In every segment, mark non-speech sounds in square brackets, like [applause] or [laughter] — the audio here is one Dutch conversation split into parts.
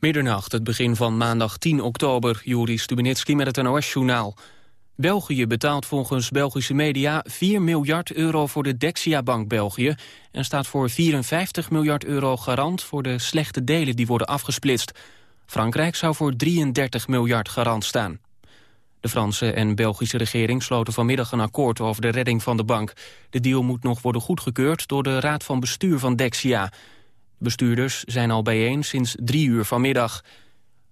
Middernacht, het begin van maandag 10 oktober. Juri Stubenitski met het NOS-journaal. België betaalt volgens Belgische media 4 miljard euro voor de Dexia-bank België... en staat voor 54 miljard euro garant voor de slechte delen die worden afgesplitst. Frankrijk zou voor 33 miljard garant staan. De Franse en Belgische regering sloten vanmiddag een akkoord over de redding van de bank. De deal moet nog worden goedgekeurd door de Raad van Bestuur van Dexia... Bestuurders zijn al bijeen sinds drie uur vanmiddag.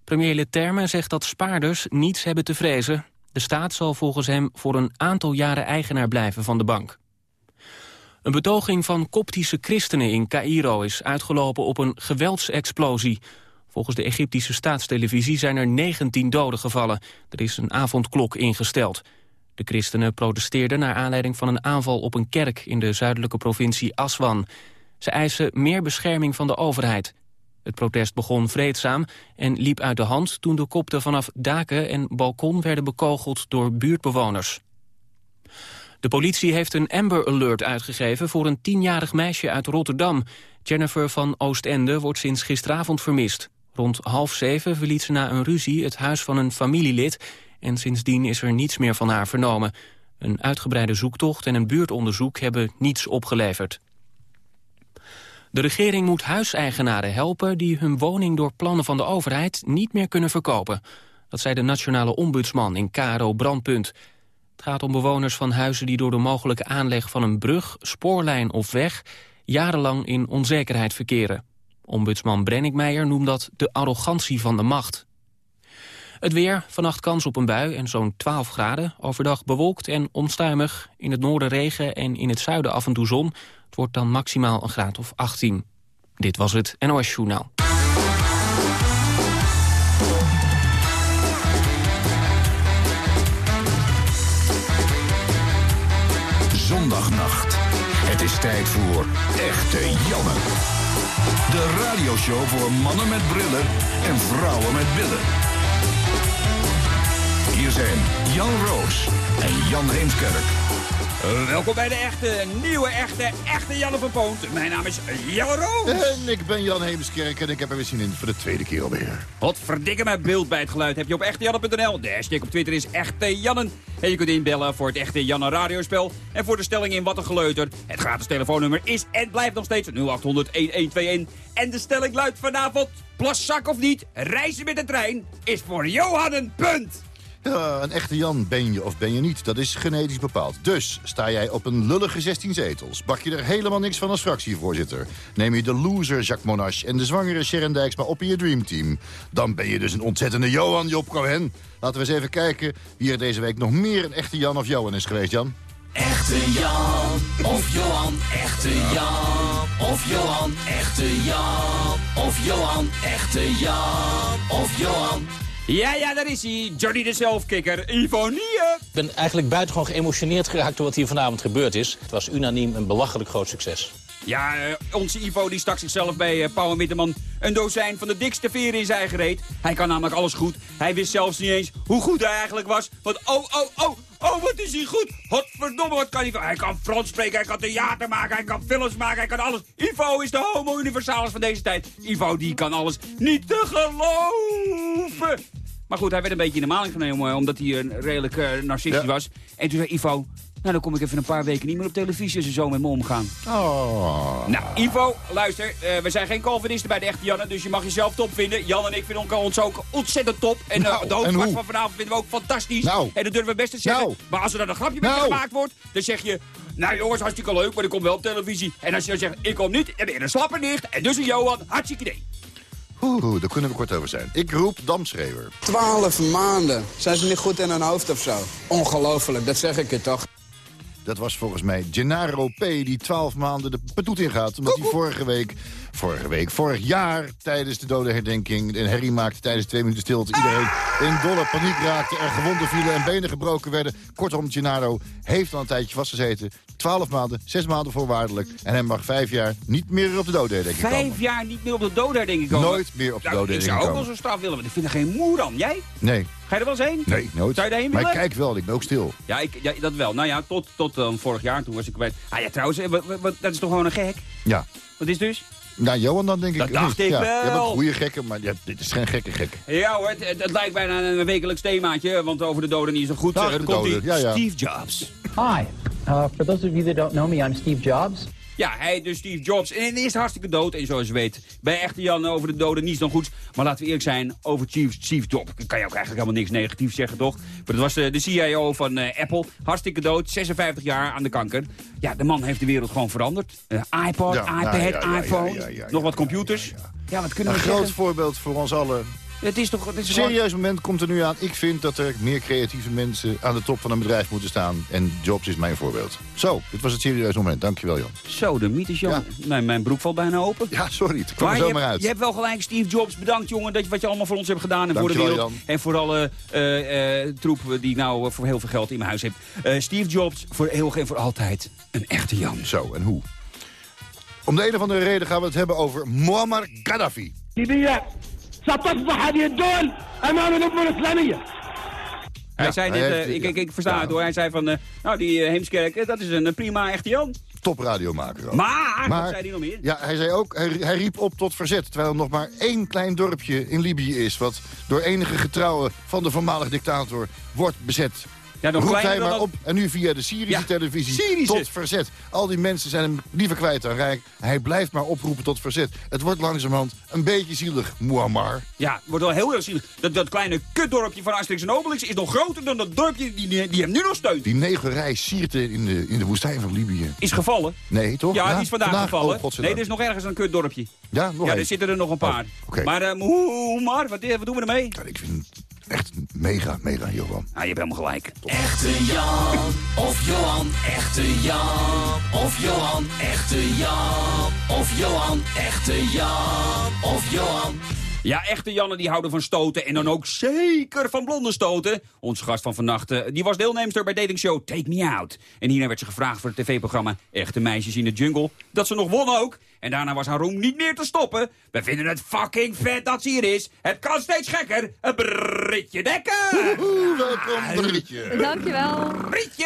Premier Leterme zegt dat spaarders niets hebben te vrezen. De staat zal volgens hem voor een aantal jaren eigenaar blijven van de bank. Een betoging van koptische christenen in Cairo is uitgelopen op een geweldsexplosie. Volgens de Egyptische staatstelevisie zijn er 19 doden gevallen. Er is een avondklok ingesteld. De christenen protesteerden naar aanleiding van een aanval op een kerk in de zuidelijke provincie Aswan. Ze eisen meer bescherming van de overheid. Het protest begon vreedzaam en liep uit de hand toen de kopten vanaf daken en balkon werden bekogeld door buurtbewoners. De politie heeft een Amber Alert uitgegeven voor een tienjarig meisje uit Rotterdam. Jennifer van Oostende wordt sinds gisteravond vermist. Rond half zeven verliet ze na een ruzie het huis van een familielid... en sindsdien is er niets meer van haar vernomen. Een uitgebreide zoektocht en een buurtonderzoek hebben niets opgeleverd. De regering moet huiseigenaren helpen die hun woning door plannen van de overheid niet meer kunnen verkopen. Dat zei de nationale ombudsman in KRO Brandpunt. Het gaat om bewoners van huizen die door de mogelijke aanleg van een brug, spoorlijn of weg jarenlang in onzekerheid verkeren. Ombudsman Brenninkmeijer noemt dat de arrogantie van de macht. Het weer, vannacht kans op een bui en zo'n 12 graden. Overdag bewolkt en onstuimig. In het noorden regen en in het zuiden af en toe zon. Wordt dan maximaal een graad of 18. Dit was het NOS Journaal. Zondagnacht. Het is tijd voor Echte Janne. De radioshow voor mannen met brillen en vrouwen met billen. Hier zijn Jan Roos en Jan Heemskerk. Welkom bij de echte, nieuwe, echte, echte Janne van Poont. Mijn naam is Jan Roos. En ik ben Jan Heemskerk en ik heb er weer zin in voor de tweede keer alweer. Wat verdikke mijn beeld bij het geluid heb je op echtejanne.nl. De hashtag op Twitter is Echte Jannen. En je kunt inbellen voor het Echte Janne radiospel. En voor de stelling in Wat een Geleuter. Het gratis telefoonnummer is en blijft nog steeds 0800 1121. En de stelling luidt vanavond, plaszak of niet, reizen met de trein is voor Johan een punt. Ja, een echte Jan ben je of ben je niet. Dat is genetisch bepaald. Dus sta jij op een lullige 16 zetels. Bak je er helemaal niks van als fractievoorzitter. Neem je de loser Jacques Monash en de zwangere Sharon Dijksma op in je dreamteam. Dan ben je dus een ontzettende Johan Job Cohen. Laten we eens even kijken wie er deze week nog meer een echte Jan of Johan is geweest, Jan. Echte Jan of Johan, echte Jan of Johan, echte Jan of Johan, echte Jan of Johan. Ja, ja, daar is hij. Johnny de zelfkikker, Ivonie. Ik ben eigenlijk buitengewoon geëmotioneerd geraakt door wat hier vanavond gebeurd is. Het was unaniem een belachelijk groot succes. Ja, uh, onze Ivo die stak zichzelf bij uh, Pauw Mitterman een dozijn van de dikste veren in zijn eigen reet. Hij kan namelijk alles goed. Hij wist zelfs niet eens hoe goed hij eigenlijk was. Want oh, oh, oh, oh, wat is hij goed. Godverdomme, wat kan hij... Hij kan Frans spreken, hij kan theater maken, hij kan films maken, hij kan alles. Ivo is de homo universalis van deze tijd. Ivo die kan alles niet te geloven. Maar goed, hij werd een beetje in de maling genomen eh, omdat hij een redelijk uh, narcistisch ja. was. En toen zei Ivo, nou dan kom ik even een paar weken niet meer op televisie als ze zo met me omgaan. Oh. Nou, Ivo, luister, uh, we zijn geen Calvinisten bij de echte Janne, dus je mag jezelf top vinden. Jan en ik vinden ons ook ontzettend top. En uh, nou, de hoofdvak van vanavond vinden we ook fantastisch. Nou. En dat durven we best te zeggen. Nou. Maar als er dan een grapje nou. mee gemaakt wordt, dan zeg je... Nou jongens, hartstikke leuk, maar ik kom wel op televisie. En als je dan zegt, ik kom niet, dan ben je een slapper dicht. En dus een Johan, hartstikke idee. Oeh, daar kunnen we kort over zijn. Ik roep damschreeuwer. Twaalf maanden. Zijn ze niet goed in hun hoofd of zo? Ongelooflijk, dat zeg ik je toch. Dat was volgens mij Gennaro P. die twaalf maanden de patoet ingaat. Omdat hij vorige week, vorige week, vorig jaar tijdens de dodenherdenking... een herrie maakte tijdens twee minuten stilte. Iedereen in dolle paniek raakte, er gewonden vielen en benen gebroken werden. Kortom, Gennaro heeft al een tijdje vastgezeten. Twaalf maanden, zes maanden voorwaardelijk. En hij mag vijf jaar niet meer op de dodenherdenking komen. Vijf jaar niet meer op de dodenherdenking komen? Nooit meer op de nou, dodenherdenking Ik zou ook komen. wel zo'n straf willen, want ik vind er geen moer aan. Jij? Nee, Ga je er wel eens heen? nee, nooit. Zou je daarheen maar ik willen? kijk wel, ik ben ook stil. Ja, ik, ja, dat wel. Nou ja, tot, tot uh, vorig jaar, toen was ik kwijt. Ah ja, trouwens, eh, wat, wat, dat is toch gewoon een gek? Ja, Wat is dus? Nou, Johan dan denk ik. Dat dacht ik ja, wel. Je goede gekken, maar ja, dit is geen gekke gek. Ja hoor, het, het lijkt bijna een wekelijks themaatje, want over de doden niet zo goed. Dag, Eh, de komt doden. die Ja, ja. Steve Jobs. Hi. Uh, for those of you that don't know me, I'm Steve Jobs. Ja, hij dus Steve Jobs. En hij is hartstikke dood. En zoals je weet, bij echte Jan over de doden niets dan goeds. Maar laten we eerlijk zijn, over Steve, Steve Jobs kan je ook eigenlijk helemaal niks negatiefs zeggen, toch? Maar dat was de, de CIO van eh, Apple. Hartstikke dood, 56 jaar aan de kanker. Ja, de man heeft de wereld gewoon veranderd. Eh, iPod, Ja, iPad, ja, ja, ja, iPhone, nog wat computers. ja, wat kunnen Een we groot zeggen? voorbeeld voor ons allen. Het is toch... Het is Serieus moment komt er nu aan. Ik vind dat er meer creatieve mensen aan de top van een bedrijf moeten staan. En Jobs is mijn voorbeeld. Zo, dit was het serieuze moment. Dankjewel, Jan. Zo, de mythes, Jan. Ja. Mijn, mijn broek valt bijna open. Ja, sorry. Het kwam maar er zomaar uit. Je hebt wel gelijk, Steve Jobs. Bedankt, jongen, dat je wat je allemaal voor ons hebt gedaan. En voor de wereld. En voor alle eh, eh, troepen die nou eh, voor heel veel geld in mijn huis hebt. Steve Jobs, voor eeuwig en voor altijd een echte Jan. Zo, en hoe? Om de een of andere reden gaan we het hebben over Muammar Gaddafi. Libya, ستصبح هذه الدول امام الامه الاسلاميه Hij Ja, zei hij net, heeft- eh, ik, ik, ik versta ja. het hoor. Hij zei van, eh, nou die eh, Heemskerk, eh, dat is een eh, prima echte Jan. Topradiomaker ook. Maar, wat zei hij nog meer? Ja, hij zei ook, hij, hij riep op tot verzet. Terwijl er nog maar één klein dorpje in Libië is... wat door enige getrouwen van de voormalige dictator wordt bezet. Ja, Roept hij maar op. En nu via de Syrische Ja, televisie Syrische. tot verzet. Al die mensen zijn hem liever kwijt dan rijk. Hij blijft maar oproepen tot verzet. Het wordt langzamerhand een beetje zielig, Muammar. Ja, het wordt wel heel erg zielig. Dat, dat kleine kutdorpje van Asterix en Obelix is nog groter dan dat dorpje die, die, die hem nu nog steunt. Die negerij Sierte in de, in de woestijn van Libië. Is gevallen. Nee, toch? Ja, die is vandaag, gevallen. Oh, nee, er is nog ergens een kutdorpje. Ja, nog ja, er zitten er nog een paar. Oh, oké. Maar, uh, hoe, maar wat, wat doen we ermee? Ja, ik vind echt mega, mega, Johan. Nou, je hebt helemaal gelijk. Echte Jan of Johan, echte Jan of Johan, echte Jan of Johan, echte Jan of Johan. Ja, echte Janne die houden van stoten en dan ook zeker van blonde stoten. Onze gast van vannacht, eh, die was deelnemster bij datingshow Take Me Out. En hierna werd ze gevraagd voor het tv-programma Echte Meisjes in de Jungle. Dat ze nog won ook. En daarna was haar roem niet meer te stoppen. We vinden het fucking vet dat ze hier is. Het kan steeds gekker. Een Britje Dekker. Oeh, welkom, Britje. Dankjewel. Britje.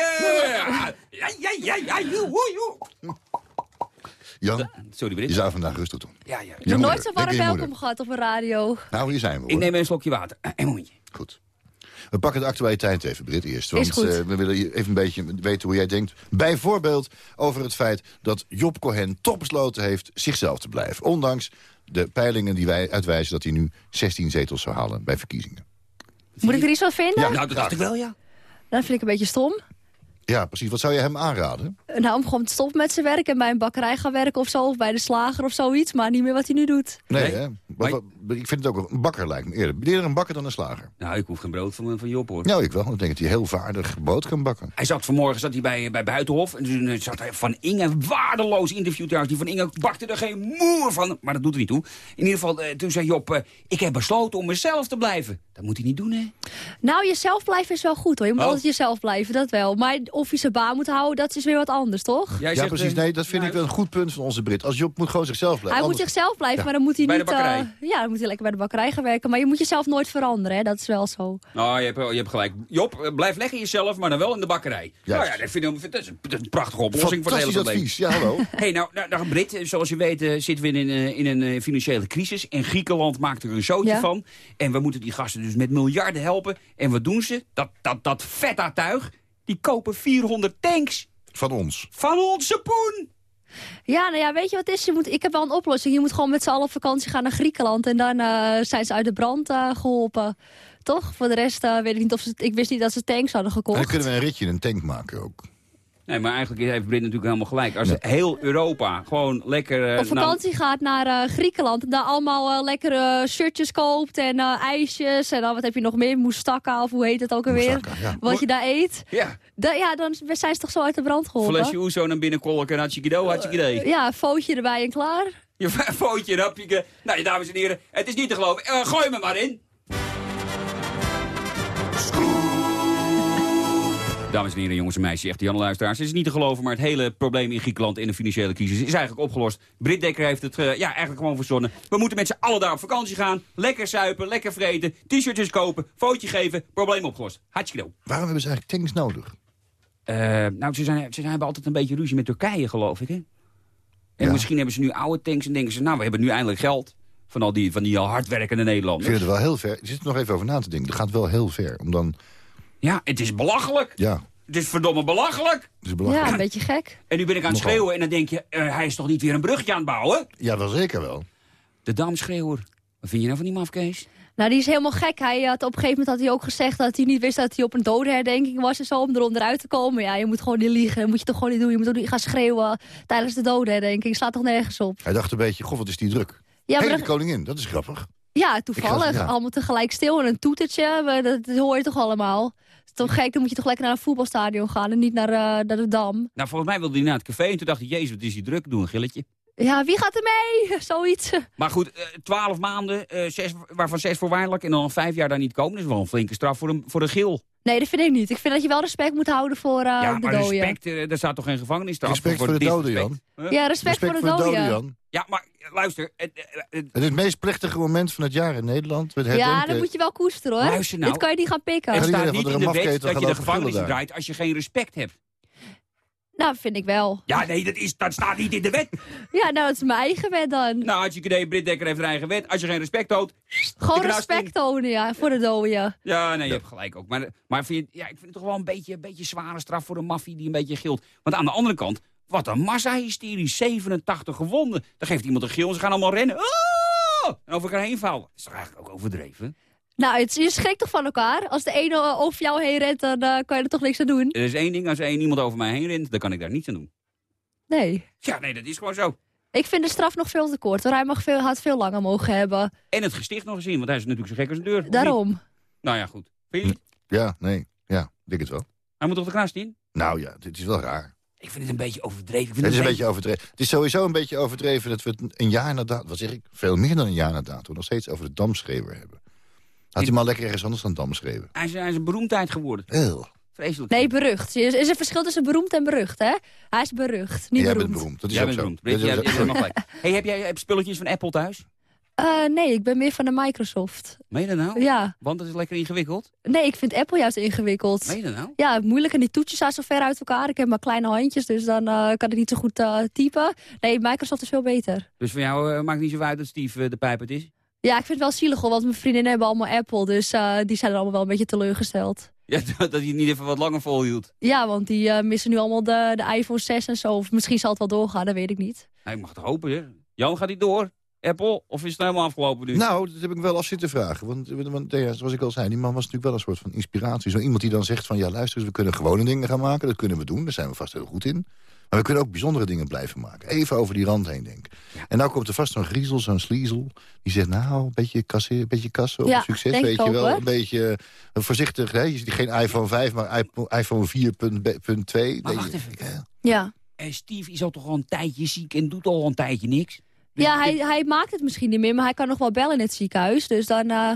Ja, ja, ja, ja. joe, joe. Jan, Sorry, je Brit. zou vandaag rustig doen. Ja, ja. Ik heb Je nooit zo warm je welkom gehad op een radio. Nou, hier zijn we hoor. Ik neem een slokje water. Eh, Een momentje. Goed. We pakken de actualiteit even, Brit, eerst. Is Want goed. eh, we willen even een beetje weten hoe jij denkt. Bijvoorbeeld over het feit dat Job Cohen toch besloten heeft zichzelf te blijven. Ondanks de peilingen die wij uitwijzen dat hij nu 16 zetels zou halen bij verkiezingen. Moet ik er iets van vinden? Ja. Nou, dat dacht ik wel, ja. Dat vind ik een beetje stom. Ja, precies. Wat zou je hem aanraden? Nou, om gewoon te stoppen met zijn werk en bij een bakkerij gaan werken of zo. Of bij de slager of zoiets. Maar niet meer wat hij nu doet. Nee, Nee. hè? Wat- Maar- wat- ik vind het ook een bakker lijkt me eerder. Eerder een bakker dan een slager. Nou, ik hoef geen brood van, van Job, hoor. Nou, ik wel. Ik denk dat hij heel vaardig brood kan bakken. Hij zat vanmorgen zat hij bij, bij Buitenhof. En toen eh, zat hij Van Inge, waardeloos interview trouwens. Die Van Inge bakte er geen moer van. Maar dat doet er niet toe. In ieder geval, eh, toen zei Job, eh, ik heb besloten om mezelf te blijven. Dat moet hij niet doen, hè? Nou, jezelf blijven is wel goed hoor. Je moet Oh. altijd jezelf blijven, dat wel. Maar of zijn baan moet houden, dat is weer wat anders, toch? Jij ja, precies. eh, Nee, dat vind nou, ik wel een goed punt van onze Brit. Als Job moet gewoon zichzelf blijven. Hij moet zichzelf blijven, Ja. maar dan moet hij Bij de niet... bakkerij. eh, ja, dan moet hij lekker bij de bakkerij gaan werken. Maar je moet jezelf nooit veranderen, hè. Dat is wel zo. Nou, je hebt, je hebt gelijk. Job, eh, blijf lekker jezelf, maar dan wel in de bakkerij. Nou ja, dat, vind ik, dat, is een, dat is een prachtige oplossing voor het hele Fantastisch probleem. advies. Ja, hallo. [laughs] Hey, nou, nou, nou, Brit, zoals je weet zitten we in een, in een financiële crisis. En Griekenland maakt er een zootje Ja. van. En we moeten die gasten dus met miljarden helpen. En wat doen ze? Dat, dat, dat feta-tuig, die kopen 400 tanks Van ons. van onze poen. Ja, nou ja, weet je wat het is? Je moet, ik heb wel een oplossing. Je moet gewoon met z'n allen op vakantie gaan naar Griekenland. En dan eh, zijn ze uit de brand eh, geholpen. Toch? Voor de rest eh, weet ik niet of ze... Ik wist niet dat ze tanks hadden En dan gekocht. kunnen we een ritje in een tank maken ook. Nee, maar eigenlijk heeft Brit natuurlijk helemaal gelijk. Als heel Europa gewoon lekker... eh, op vakantie gaat naar eh, Griekenland. En daar allemaal eh, lekkere shirtjes koopt en eh, ijsjes. En dan wat heb je nog meer? Moussaka of hoe heet het ook alweer? Moussaka, ja. Wat je daar eet. nou, ja, Da- ja, dan zijn ze toch zo uit de brand geholpen. flesje oezo naar binnen kolken, hartstikke do, hartstikke idee. Ja, een footje erbij en klaar. Je [laughs] footje, een hapje. Nou, dames en heren, het is niet te geloven. Eh, gooi me maar in. Dames en heren, jongens en meisjes, echt Janne luisteraars. Het is niet te geloven, maar het hele probleem in Griekenland in de financiële crisis is eigenlijk opgelost. Brit Dekker heeft het eh, ja, eigenlijk gewoon verzonnen. We moeten met z'n allen daar op vakantie gaan. Lekker suipen, lekker vreten, t-shirtjes kopen, footje geven, probleem opgelost. Hartstikke. Waarom hebben ze eigenlijk tanks nodig? Eh, nou, ze, zijn, ze hebben altijd een beetje ruzie met Turkije, geloof ik, hè? En Ja. misschien hebben ze nu oude tanks en denken ze... nou, we hebben nu eindelijk geld van al die, van die al hardwerkende Ik Nederlanders. vind het wel heel ver. Je zit er nog even over na te denken. Dat gaat wel heel ver. Om dan, Ja, het is belachelijk. ja, Het is verdomme belachelijk. het is belangrijk. Ja, een beetje gek. En nu ben ik aan het Nogal. schreeuwen en dan denk je... eh, hij is toch niet weer een brugje aan het bouwen? Ja, wel zeker wel. De damschreeuwer. Wat vind je nou van die mafkees? Nou, die is helemaal gek. Hij had, op een gegeven moment had hij ook gezegd dat hij niet wist dat hij op een dodenherdenking was en zo, om er onderuit te komen. Ja, je moet gewoon niet liegen. Dat moet je toch gewoon niet doen. Je moet ook niet gaan schreeuwen tijdens de dodenherdenking. Slaat toch nergens op. Hij dacht een beetje, goh, wat is die druk. Ja, maar de koningin, dat is grappig. ja toevallig. Ik ga- ja. Allemaal tegelijk stil en een toetertje. Maar Dat, dat hoor je toch allemaal. Het is toch gek, dan moet je toch lekker naar een voetbalstadion gaan en niet naar, eh, naar de Dam. Nou, volgens mij wilde hij naar het café en toen dacht hij... Jezus, wat is die druk? Doe een gilletje. Ja, wie gaat er mee? [laughs] Zoiets. Maar goed, eh, twaalf maanden, eh, zes, waarvan zes voorwaardelijk... en dan vijf jaar daar niet komen. Dat is wel een flinke straf voor een, voor een gil. Nee, dat vind ik niet. Ik vind dat je wel respect moet houden voor eh, ja, de maar doden. respect, eh, daar staat toch geen gevangenisstraf Respect voor de doden? Jan. Huh? Ja, respect, Respect voor de doden. Jan. Ja, maar luister. eh, eh, eh, Het is het meest plechtige moment van het jaar in Nederland. Met Ja, dat moet je wel koesteren hoor. Luister nou. Dit kan je niet gaan pikken. er staat niet in de de wet dat je de gevangenis daar. draait als je geen respect hebt. Nou, vind ik wel. Ja, nee, dat, is, dat staat niet in de wet. Ja, nou, dat is mijn eigen wet dan. Nou, had je idee, Britt Dekker heeft een eigen wet. Als je geen respect toont... Gewoon de respect tonen, ja, voor de doden. Ja, nee, je hebt gelijk ook. Maar, maar vind je, ja, ik vind het toch wel een beetje, een beetje zware straf voor een maffie die een beetje gilt. Want aan de andere kant, wat een massa-hysterie. 87 gewonden. Dan geeft iemand een gil en ze gaan allemaal rennen. Ah! En over elkaar heen vallen. Dat is toch eigenlijk ook overdreven? Nou, het, je schrikt toch van elkaar? Als de ene eh, over jou heen rent, dan eh, kan je er toch niks aan doen? Er is één ding, als er één iemand over mij heen rent, dan kan ik daar niets aan doen. Nee. Ja, nee, dat is gewoon zo. Ik vind de straf nog veel te kort, hoor. Hij mag veel, had veel langer mogen hebben. En het gesticht nog eens in, want hij is natuurlijk zo gek als een deur. niet? Daarom. Nou ja, goed. Vind je niet? Ja, nee. Ja, ik denk het wel. Hij moet toch de krast in? Nou ja, dit is wel raar. Ik vind het een beetje overdreven. Ik vind Het is een beetje overdreven. Het is sowieso een beetje overdreven dat we het een jaar na datum... Wat zeg ik? Veel meer dan een jaar na datum. nog steeds over de damschreeuwer hebben. Had hij maar lekker ergens anders dan damschreeuwen. Hij is, hij is een beroemdheid geworden. Eeuw. Vreselijk. Nee, berucht. Er is er een verschil tussen beroemd en berucht, hè? Hij is berucht, niet Jij beroemd. bent beroemd. Dat is Jij ook bent zo. beroemd. Dat jij is ook-. Hey, heb jij heb spulletjes van Apple thuis? Eh, nee, ik ben meer van de Microsoft. Meen je dat nou? Ja. Want het is lekker ingewikkeld. Nee, ik vind Apple juist ingewikkeld. Meen je dat nou? Ja, moeilijk en die toetjes staan zo ver uit elkaar. Ik heb maar kleine handjes, dus dan eh, kan ik niet zo goed eh, typen. Nee, Microsoft is veel beter. Dus voor jou maakt niet zo uit dat Steve de pijpert is? Ja, ik vind het wel zielig, want mijn vriendinnen hebben allemaal Apple. Dus die zijn er allemaal wel een beetje teleurgesteld. [laughs] Ja, dat hij het niet even wat langer volhield. Ja, want die missen nu allemaal de, de iPhone 6 en zo. Of misschien zal het wel doorgaan, dat weet ik niet. Ik mag het hopen, hè. Jan, gaat hij door? Apple? Of is het helemaal afgelopen nu? Nou, dat heb ik wel af zitten vragen. Want, want ja, zoals ik al zei, die man was natuurlijk wel een soort van inspiratie. Zo iemand die dan zegt van, ja luister eens, we kunnen gewone dingen gaan maken. Dat kunnen we doen, daar zijn we vast heel goed in. Maar we kunnen ook bijzondere dingen blijven maken. Even over die rand heen denken. En nou komt er vast zo'n griezel, zo'n sliezel. Die zegt, nou, een beetje kassen, een beetje kassen op Ja, succes. Weet je wel, een beetje eh, voorzichtig. Hè? Je ziet geen iPhone 5, maar iPhone- iPhone 4.2. Maar Nee, wacht even. ja. Ja. Eh, Steve is al toch al een tijdje ziek en doet al een tijdje niks. Ja, hij, hij maakt het misschien niet meer, maar hij kan nog wel bellen in het ziekenhuis. Dus dan eh,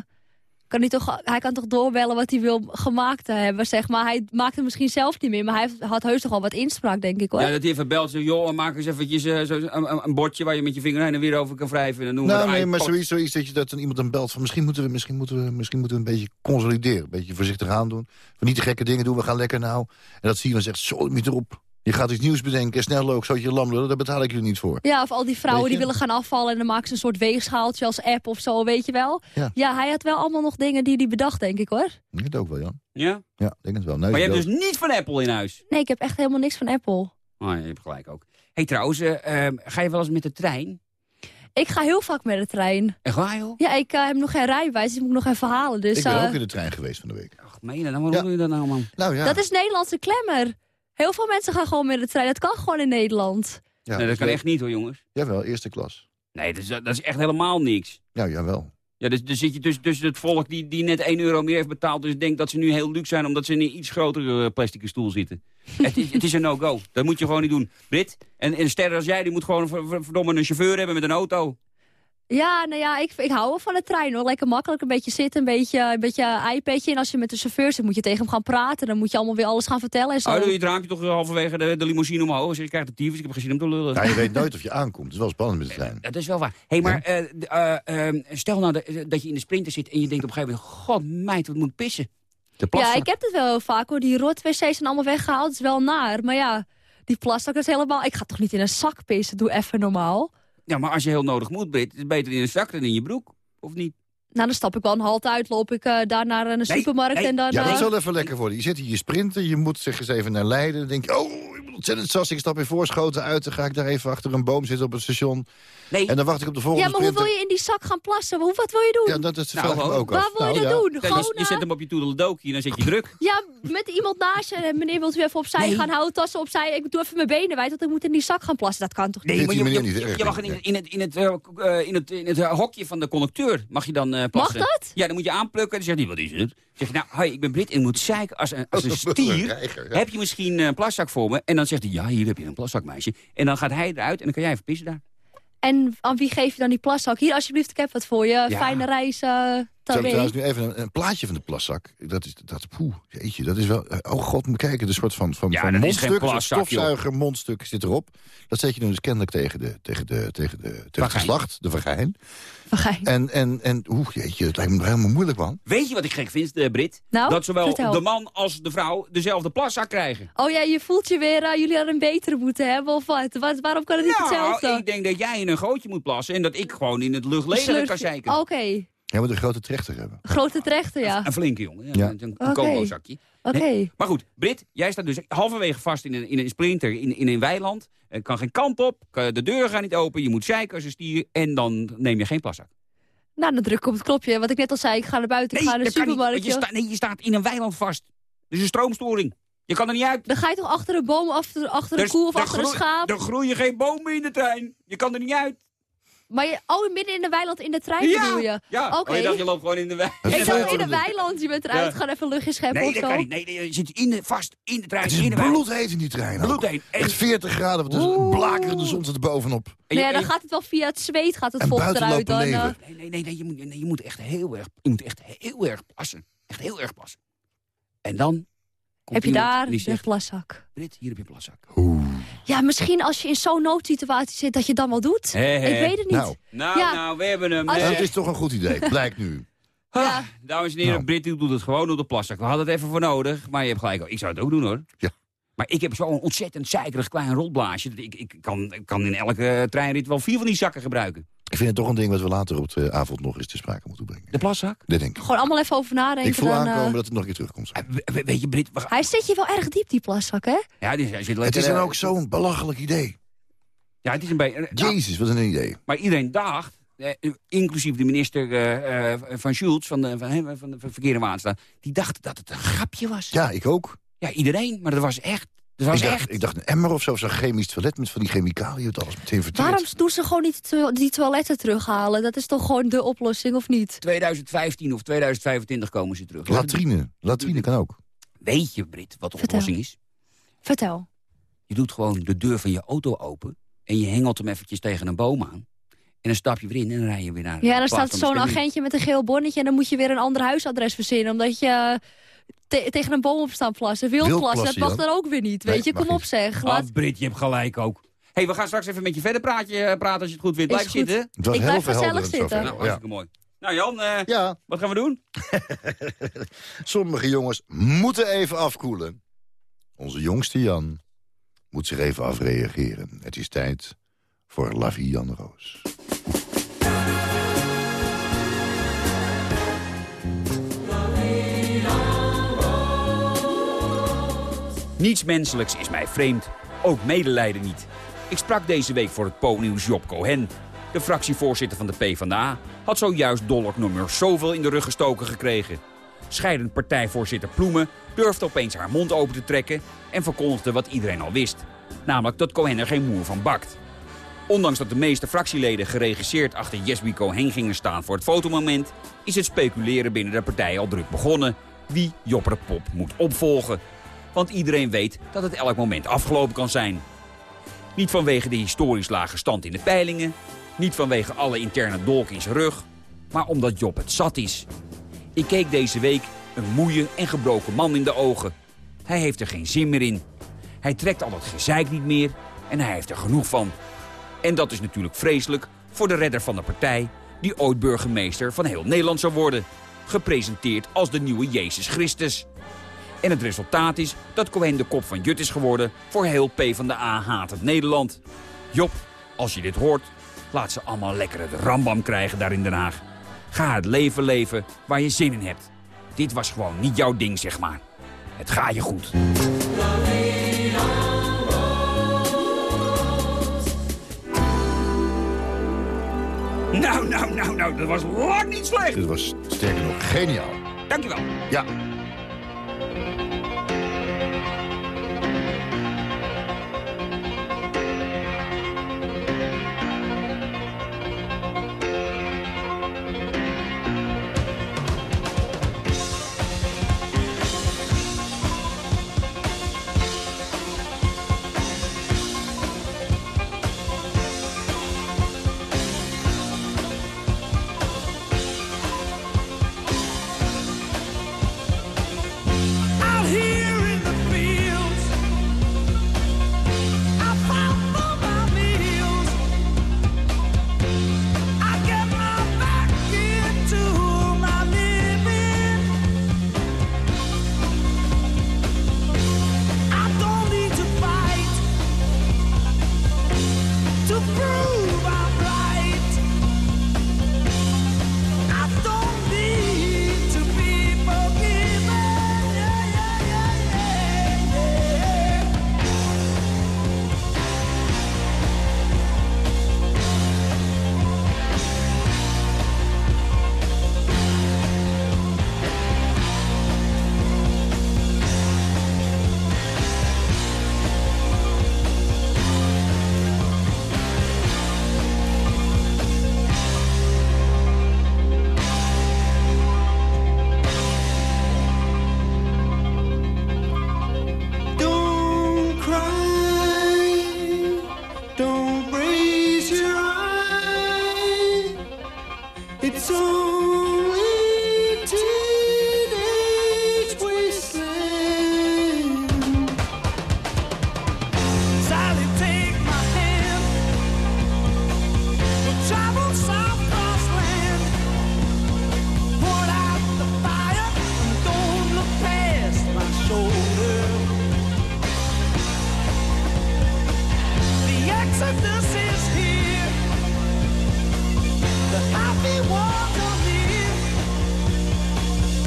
kan hij toch, hij kan toch doorbellen wat hij wil gemaakt te hebben, zeg maar. Hij maakt het misschien zelf niet meer, maar hij had heus toch al wat inspraak, denk ik, hoor. Ja, dat hij even belt. Zegt, joh, maak eens eventjes eh, zo, een, een- bordje waar je met je vinger heen en weer over kan wrijven. En dan noemen Nou, we de nee, maar zoiets, zoiets dat je dat dan iemand dan belt van misschien moeten we, misschien moeten we, misschien moeten we een beetje consolideren. Een beetje voorzichtig aandoen. Van niet te gekke dingen doen, we gaan lekker nou. En dat zie je dan zegt, zo, niet erop. Je gaat iets nieuws bedenken, snel ook, zootje lam lullen, daar betaal ik jullie niet voor. Ja, of al die vrouwen die je? willen gaan afvallen en dan maken ze een soort weegschaaltje als app of zo, weet je wel. Ja. hij had wel allemaal nog dingen die hij bedacht, denk ik, hoor. Ik denk het ook wel, Jan. Ja? Ja, denk het wel. Maar je hebt dus niet van Apple in huis. Nee, ik heb echt helemaal niks van Apple. Oh, ja, je hebt gelijk ook. hey, trouwens, eh, ehm, ga je wel eens met de trein? Ik ga heel vaak met de trein. Echt waar, joh? Ja, ik eh, heb nog geen rijbewijs, dus ik moet nog even halen. Dus, ik ben eh, ook in de trein geweest van de week. Ach, meen je dat? Nou, waarom doe je dat nou, man? Nou ja. Dat is Nederlandse klemmer. Heel veel mensen gaan gewoon met de trein. Dat kan gewoon in Nederland. ja, nee, dat kan leuk. echt niet, hoor, jongens. Jawel, eerste klas. Nee, dat is, dat is echt helemaal niks. Ja, jawel. Ja, dus, dus zit je tussen, tussen het volk die, die net 1 euro meer heeft betaald... dus denkt dat ze nu heel luxe zijn omdat ze in een iets grotere eh, plastic stoel zitten. [laughs] het, is, het is een no-go. Dat moet je gewoon niet doen. Brit, en, en een ster als jij, die moet gewoon ver- ver- verdomme een chauffeur hebben met een auto. Ja, nou ja, ik, ik hou wel van de trein hoor. Lekker makkelijk, een beetje zitten, een beetje, een beetje iPadje. En als je met de chauffeur zit, moet je tegen hem gaan praten. Dan moet je allemaal weer alles gaan vertellen en zo. Oh, doe je het raampje toch halverwege de, de limousine omhoog. Zeg, je krijgt de tyfus, ik heb geen zin om te lullen. Ja, je weet [laughs] nooit of je aankomt. Het is wel spannend met de trein. Dat is wel waar. hey, maar eh, eh, ehm, stel nou dat, dat je in de sprinter zit en je denkt op een gegeven moment... God, meid, wat moet ik pissen? De ja, ik heb het wel heel vaak hoor. Die rotwc's zijn allemaal weggehaald. Het is wel naar. Maar ja, Die plastic is helemaal... Ik ga toch niet in een zak pissen? Doe even normaal. Ja, maar als je heel nodig moet, Brit, is het beter in een zak dan in je broek. Of niet? Nou, dan stap ik wel een halt uit, loop ik eh, daar naar een supermarkt nee. en dan... Ja, dat is eh, wel even lekker voor je. Je zit hier je sprinten, je moet zeg eens even naar Leiden. Dan denk je, oh, ontzettend sas. Ik stap in Voorschoten uit, dan ga ik daar even achter een boom zitten op het station. Nee. En dan wacht ik op de volgende Ja, maar hoe wil je in die zak gaan plassen? Hoe, wat wil je doen? Ja, dat, dat Nou, vraag ook af. Waar wil je Nou, dat ja. doen? Kijk, Gewoon, je, je zet hem op je toedeledokie en dan zit je druk. Ja, met iemand naast je. En meneer, wilt u even opzij Nee. gaan houden, tassen opzij. Ik doe even mijn benen wijd, want ik moet in die zak gaan plassen. Dat kan toch niet? Nee, maar je, je, je, erg, mag in, in het, in het, eh, eh, in het, in het eh, hokje van de conducteur mag je dan eh plassen. dat? Ja, dan moet je aanplukken. Dan zegt hij, wat is het? Dan zeg je, nou, hoi, ik ben Brit en ik moet zeiken als een, als [laughs] een stier. Reiger, ja. Heb je misschien een plaszak voor me? En dan zegt hij, ja, hier heb je een plaszak, meisje. En dan gaat hij eruit en dan kan jij even pissen daar. En aan wie geef je dan die plaszak? Hier, alsjeblieft, ik heb wat voor je. Fijne reis, uh, ik trouwens nu even een, een plaatje van de plaszak. Dat is, dat, poeh, jeetje, dat is wel... Oh god, moet kijken, een soort van, van, Ja, van mondstuk, een stofzuiger mondstuk zit erop. Dat zet je dan dus kennelijk tegen, de, tegen, de, tegen, de, tegen het geslacht, de vagijn. En, en, en oeh, jeetje, het lijkt me helemaal moeilijk, man. Weet je wat ik gek vind, eh, Brit? Nou, dat zowel vertel. de man als de vrouw dezelfde plaszak krijgen. Oh ja, je voelt je weer, uh, jullie hadden een betere moeten hebben of wat? Wat- waarom kan het niet hetzelfde? Nou, ik denk dat jij in een gootje moet plassen en dat ik gewoon in het luchtledige kan zeiken. Oké, Jij moet een grote trechter hebben. grote trechter, ja. Een flinke jongen, ja. Ja. een, een Oké. Congo-zakje. Oké. Nee. Maar goed, Brit, jij staat dus halverwege vast in een, in een sprinter in, in een weiland. Er kan geen kant op, de deuren gaan niet open, je moet zeiken als een stier... en dan neem je geen plaszak. Nou, dan druk ik op het knopje. Wat ik net al zei, ik ga naar buiten, ik ga naar de kan niet, supermarkt. je, sta, nee, je staat in een weiland vast. Er is een stroomstoring. Je kan er niet uit. Dan ga je toch achter een boom, achter, achter een koe of er achter een schaap? Er groeien geen bomen in de trein. Je kan er niet uit. Maar je, oh, midden in de weiland in de trein bedoel je? ja. Oké. Oh, je dacht, je loopt gewoon in de wei. Het Ik dacht in de weiland, je bent eruit, Ja. gaan even luchtje scheppen Nee, of dat zo. kan niet. Nee, nee, je zit in de, vast in de trein. Het is in de weiland. bloedheet in die trein ook. Bloedheet. En- Echt 40 graden, want het is blakerende zon zit er bovenop. Nee, en dan gaat het wel via het zweet, gaat het vocht eruit. Dan, eh. Nee, nee, nee, nee, je, moet, nee, je moet echt heel erg, je moet echt heel erg plassen. Echt heel erg plassen. En dan heb je daar de zegt, plaszak. Brit, hier heb je een plaszak. Ja, misschien als je in zo'n noodsituatie zit, dat je het dan wel doet. Ik weet het niet. Nou. Nou, Ja. nou, we hebben hem. Als eh. Het is toch een goed idee, blijkt nu. Ah, Ja. Dames en heren, Nou. Brit doet het gewoon op de plaszak. We hadden het even voor nodig, maar je hebt gelijk. Ik zou het ook doen hoor. Ja. Maar ik heb zo'n ontzettend zeikerig klein rotblaasje. dat Ik, ik, kan, ik kan in elke treinrit wel vier van die zakken gebruiken. Ik vind het toch een ding wat we later op de avond nog eens te sprake moeten brengen. De plaszak? Dat denk ik. Gewoon allemaal even over nadenken. Ik voel dan, aankomen eh, dat het nog een keer terugkomt. Eh, we- we- weet je, Brit... gaan- Hij zit je wel erg diep, die plaszak, hè? Ja, die, hij zit Het lekker, is dan eh, ook zo'n belachelijk idee. Ja, het is een beetje... nou, Jezus, wat een idee. maar iedereen dacht, eh, inclusief de minister eh, eh, van Schulz, van de, van, van de Verkeer en Waterstaat... die dacht dat het een grapje was. Ja, ik ook. Ja, iedereen. Maar dat was echt. Dat was Ik dacht, echt. ik dacht een emmer of zo, zo'n chemisch toilet met van die chemicaliën. Het alles meteen verteerd. Waarom doen ze gewoon niet to- die toiletten terughalen? Dat is toch gewoon de oplossing, of niet? 2015 of 2025 komen ze terug. Latrine. Latrine kan ook. Weet je, Brit, wat de Vertel. oplossing is? Vertel. Je doet gewoon de deur van je auto open... en je hengelt hem eventjes tegen een boom aan. En dan stap je weer in en dan rij je weer naar... Ja, dan staat zo'n agentje met een geel bonnetje... en dan moet je weer een ander huisadres verzinnen... omdat je te- tegen een boom op staan plassen. Wild Wild plassen, dat mag dan ook weer niet. Nee, Weet je, kom op zeg. Laat... Ah, Brit, je hebt gelijk ook. hey, we gaan straks even met je verder praatje, eh, praten als je het goed vindt. Blijf goed. zitten. Ik blijf gezellig zitten. Nou, Ja. hartstikke mooi. Nou Jan, eh, ja, wat gaan we doen? [laughs] sommige jongens moeten even afkoelen. Onze jongste Jan moet zich even afreageren. Het is tijd voor La Vie Jan Roos. Niets menselijks is mij vreemd. Ook medelijden niet. Ik sprak deze week voor het Po-nieuws Job Cohen. De fractievoorzitter van de PvdA had zojuist dollar nummer zoveel in de rug gestoken gekregen. Scheidend partijvoorzitter Ploemen durfde opeens haar mond open te trekken... en verkondigde wat iedereen al wist. Namelijk dat Cohen er geen moer van bakt. Ondanks dat de meeste fractieleden geregisseerd achter Jesby Cohen gingen staan voor het fotomoment... is het speculeren binnen de partij al druk begonnen wie Joppere Pop moet opvolgen. Want iedereen weet dat het elk moment afgelopen kan zijn. Niet vanwege de historisch lage stand in de peilingen... niet vanwege alle interne dolk in zijn rug... maar omdat Job het zat is. Ik keek deze week een moeie en gebroken man in de ogen. Hij heeft er geen zin meer in. Hij trekt al dat gezeik niet meer en hij heeft er genoeg van. En dat is natuurlijk vreselijk voor de redder van de partij... die ooit burgemeester van heel Nederland zou worden. Gepresenteerd als de nieuwe Jezus Christus. En het resultaat is dat Cohen de kop van Jut is geworden voor heel P van de A hatend Nederland. Job, als je dit hoort, laat ze allemaal lekker het rambam krijgen daar in Den Haag. Ga het leven leven waar je zin in hebt. Dit was gewoon niet jouw ding, zeg maar. Het gaat je goed. Nou, nou, nou, nou, dat was lang niet slecht. Dit was sterker nog geniaal. Dankjewel. Ja.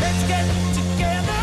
Let's get together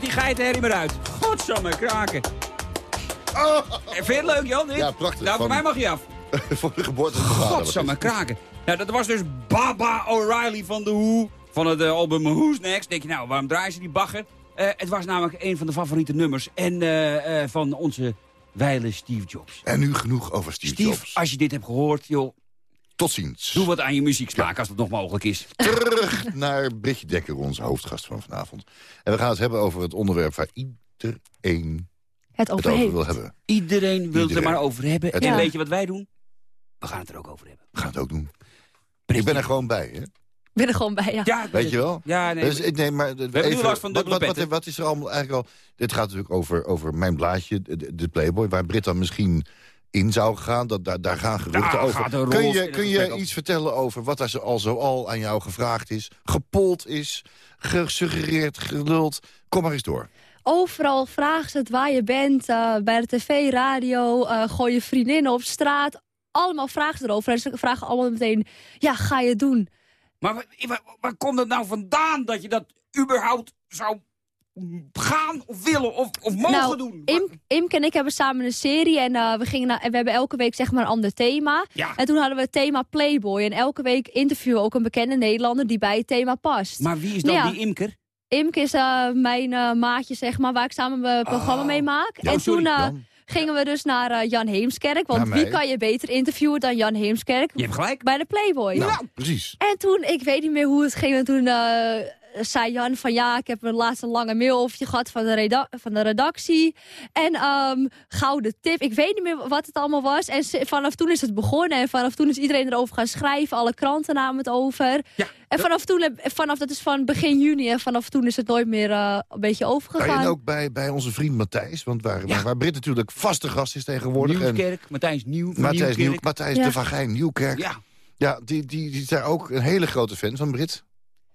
zet die geitenherrie maar uit. Godsamme, kraken. Eh, Vind je het leuk, Jan? dit? Ja, prachtig. Nou, voor Van- mij mag je af. [laughs] Voor de geboorte. Godsamme, kraken. Nou, dat was dus Baba O'Reilly van de Who. Van het eh, album Who's Next. Denk je, nou, waarom draaien ze die bagger? Eh, het was namelijk een van de favoriete nummers. En eh, van onze wijle Steve Jobs. En nu genoeg over Steve, Steve, Jobs. als je dit hebt gehoord, joh. Tot ziens. Doe wat aan je muzieksmaak als dat nog mogelijk is. Terug naar Britje Dekker, onze hoofdgast van vanavond. En we gaan het hebben over het onderwerp waar iedereen Het over het over heeft. wil hebben. Iedereen wil het er maar over hebben. Het- En Ja. weet je wat wij doen? We gaan het er ook over hebben. We gaan het ook doen. Ik ben er gewoon bij, hè? Ik ben er gewoon bij, ja. Ja, Weet je wel? Ja, nee. Dus, nee, maar we hebben nu last van wat, wat, wat, petten. wat is er allemaal eigenlijk al... Dit gaat natuurlijk over, over mijn blaadje, de, de Playboy... waar Brit dan misschien in zou gaan. Dat, daar, daar gaan geruchten Daar over. gaat Kun je, kun je iets vertellen over wat er al zo al aan jou gevraagd is... gepold is, gesuggereerd, geluld? Kom maar eens door. Overal vragen ze het waar je bent. eh, bij de tv, radio, eh, gooi je vriendinnen op straat. Allemaal vragen ze erover. En ze vragen allemaal meteen, ja, ga je het doen? Maar waar, waar, waar komt het nou vandaan dat je dat überhaupt zou gaan of willen of, of mogen nou, doen? Im, Imke en ik hebben samen een serie. En, eh, we, gingen naar, en we hebben elke week zeg maar een ander thema. Ja. En toen hadden we het thema Playboy. En elke week interviewen we ook een bekende Nederlander die bij het thema past. Maar wie is dan Nou ja. die imker? Imke is eh, mijn eh, maatje, zeg maar, waar ik samen mijn programma mee maak. Ja, en sorry, toen eh, gingen we dus naar Jan Heemskerk. Want wie kan je beter interviewen dan Jan Heemskerk? Je hebt gelijk. Bij de Playboy. Nou, precies. En toen, ik weet niet meer hoe het ging. En toen eh, zei Jan van ja, ik heb een laatste lange mail over je gehad van de, reda- van de redactie. En ehm, gouden tip. Ik weet niet meer wat het allemaal was. En vanaf toen is het begonnen. En vanaf toen is iedereen erover gaan schrijven. Alle kranten namen het over. Ja. En vanaf toen, heb- vanaf, dat is van begin juni. En vanaf toen is het nooit meer eh, een beetje overgegaan. En ook bij, bij onze vriend Matthijs. Want waar, Ja. waar Brit natuurlijk vaste gast is tegenwoordig. En Nieuwkerk, Matthijs Nieuw Matthijs, Nieuw, Nieuwkerk. Matthijs Ja. de Vagijn Nieuwkerk. Ja, Ja, die, die, die is daar ook een hele grote fan van Brit.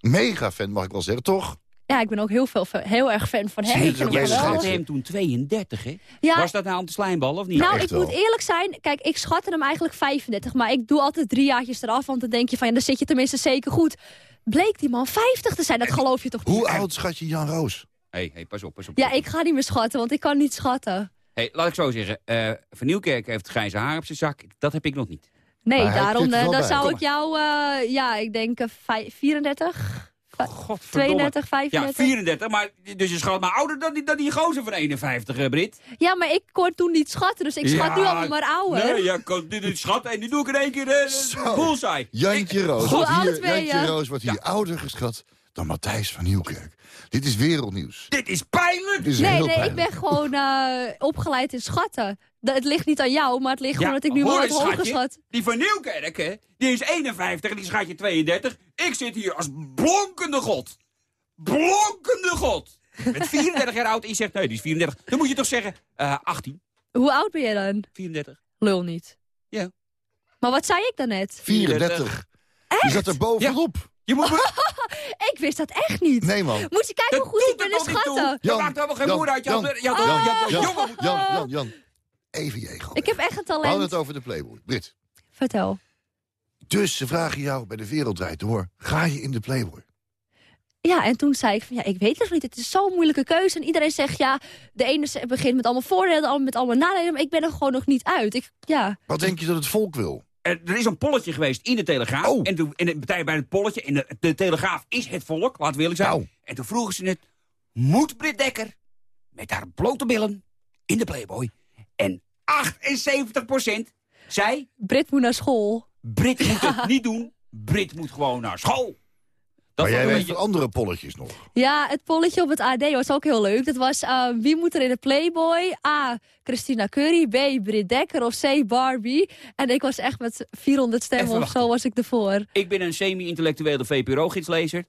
Mega fan, mag ik wel zeggen, toch? Ja, ik ben ook heel, veel, heel erg fan van hem. Ik jij schatte hem toen 32, hè? Ja, Was dat nou om de slijmbal of niet? Nou, ik wel. moet eerlijk zijn. Kijk, ik schatte hem eigenlijk 35. Maar ik doe altijd drie jaartjes eraf. Want dan denk je van, ja, dan zit je tenminste zeker goed. Bleek die man 50 te zijn. Dat geloof je toch niet? Hoe oud schat je Jan Roos? hey, hey, pas op, pas op. Ja, ik ga niet meer schatten, want ik kan niet schatten. Hey, laat ik zo zeggen. eh van Nieuwkerk heeft grijze haar op zijn zak. Dat heb ik nog niet. Nee, Maar daarom er eh, dan bij. zou ik jou, eh, ja, ik denk eh, vij- 34, va- Godverdomme. 32, Ja, 35. 34, maar dus je schat maar ouder dan die, dan die gozer van 51, eh, Brit. Ja, maar ik kon toen niet schatten, dus ik schat Ja, nu allemaal maar ouder. Nee, ja, kan, dit is schat en die doe ik in één keer Zo. bullseye. Jantje Roos, Hoe wordt oud hier, ben je? Jantje Roos wordt hier ouder geschat dan Matthijs van Nieuwkerk. Dit is wereldnieuws. Dit is pijnlijk! Dit is nee, nee, ik ben gewoon eh, opgeleid in schatten. Het ligt niet aan jou, maar het ligt gewoon dat ik nu hoor wel wat eens, hoger schatje, schat. Die van Nieuwkerk, hè, die is 51 en die schat je 32. Ik zit hier als blonkende god. Blonkende god. Met 34 jaar oud en je zegt, nee, die is 34. Dan moet je toch zeggen, eh 18, Hoe oud ben je dan? 34. Lul niet. Ja. Maar wat zei ik dan net? 34. Je zat er bovenop. Je moet... [laughs] Ik wist dat echt niet. Nee, man. Moet je kijken hoe goed ik ben in schatten. Je maakt helemaal geen moer uit. Jan, Jan, Jan, je had- Jan, jongen, Jan, Jan, Jan. Even je ego. Ik heb echt een We hadden talent. het over de Playboy. Brit. Vertel. Dus ze vragen jou bij de Wereld Draait Door. Ga je in de Playboy? Ja, en toen zei ik van ja, ik weet het niet. Het is zo'n moeilijke keuze. En iedereen zegt ja, de ene ze- begint met allemaal voordelen, de ander met allemaal nadelen. Maar ik ben er gewoon nog niet uit. Ik, ja. Wat denk je dat het volk wil? Er, er is een polletje geweest in de Telegraaf. Oh. En, toen, en de partij bij het polletje. En de, de Telegraaf is het volk, we eerlijk zijn. Nou. En toen vroegen ze het. Moet Britt Dekker met haar blote billen in de Playboy? En 78% zei... Brit moet naar school. Brit moet het [laughs] niet doen. Brit moet gewoon naar school. Dat maar jij weet van andere polletjes nog. Ja, het polletje op het AD was ook heel leuk. Dat was eh, wie moet er in de Playboy? A. Christina Curry. B. Britt Dekker. Of C. Barbie. En ik was echt met 400 stemmen Even of zo was ik ervoor. Ik ben een semi-intellectuele VPRO-gidslezer.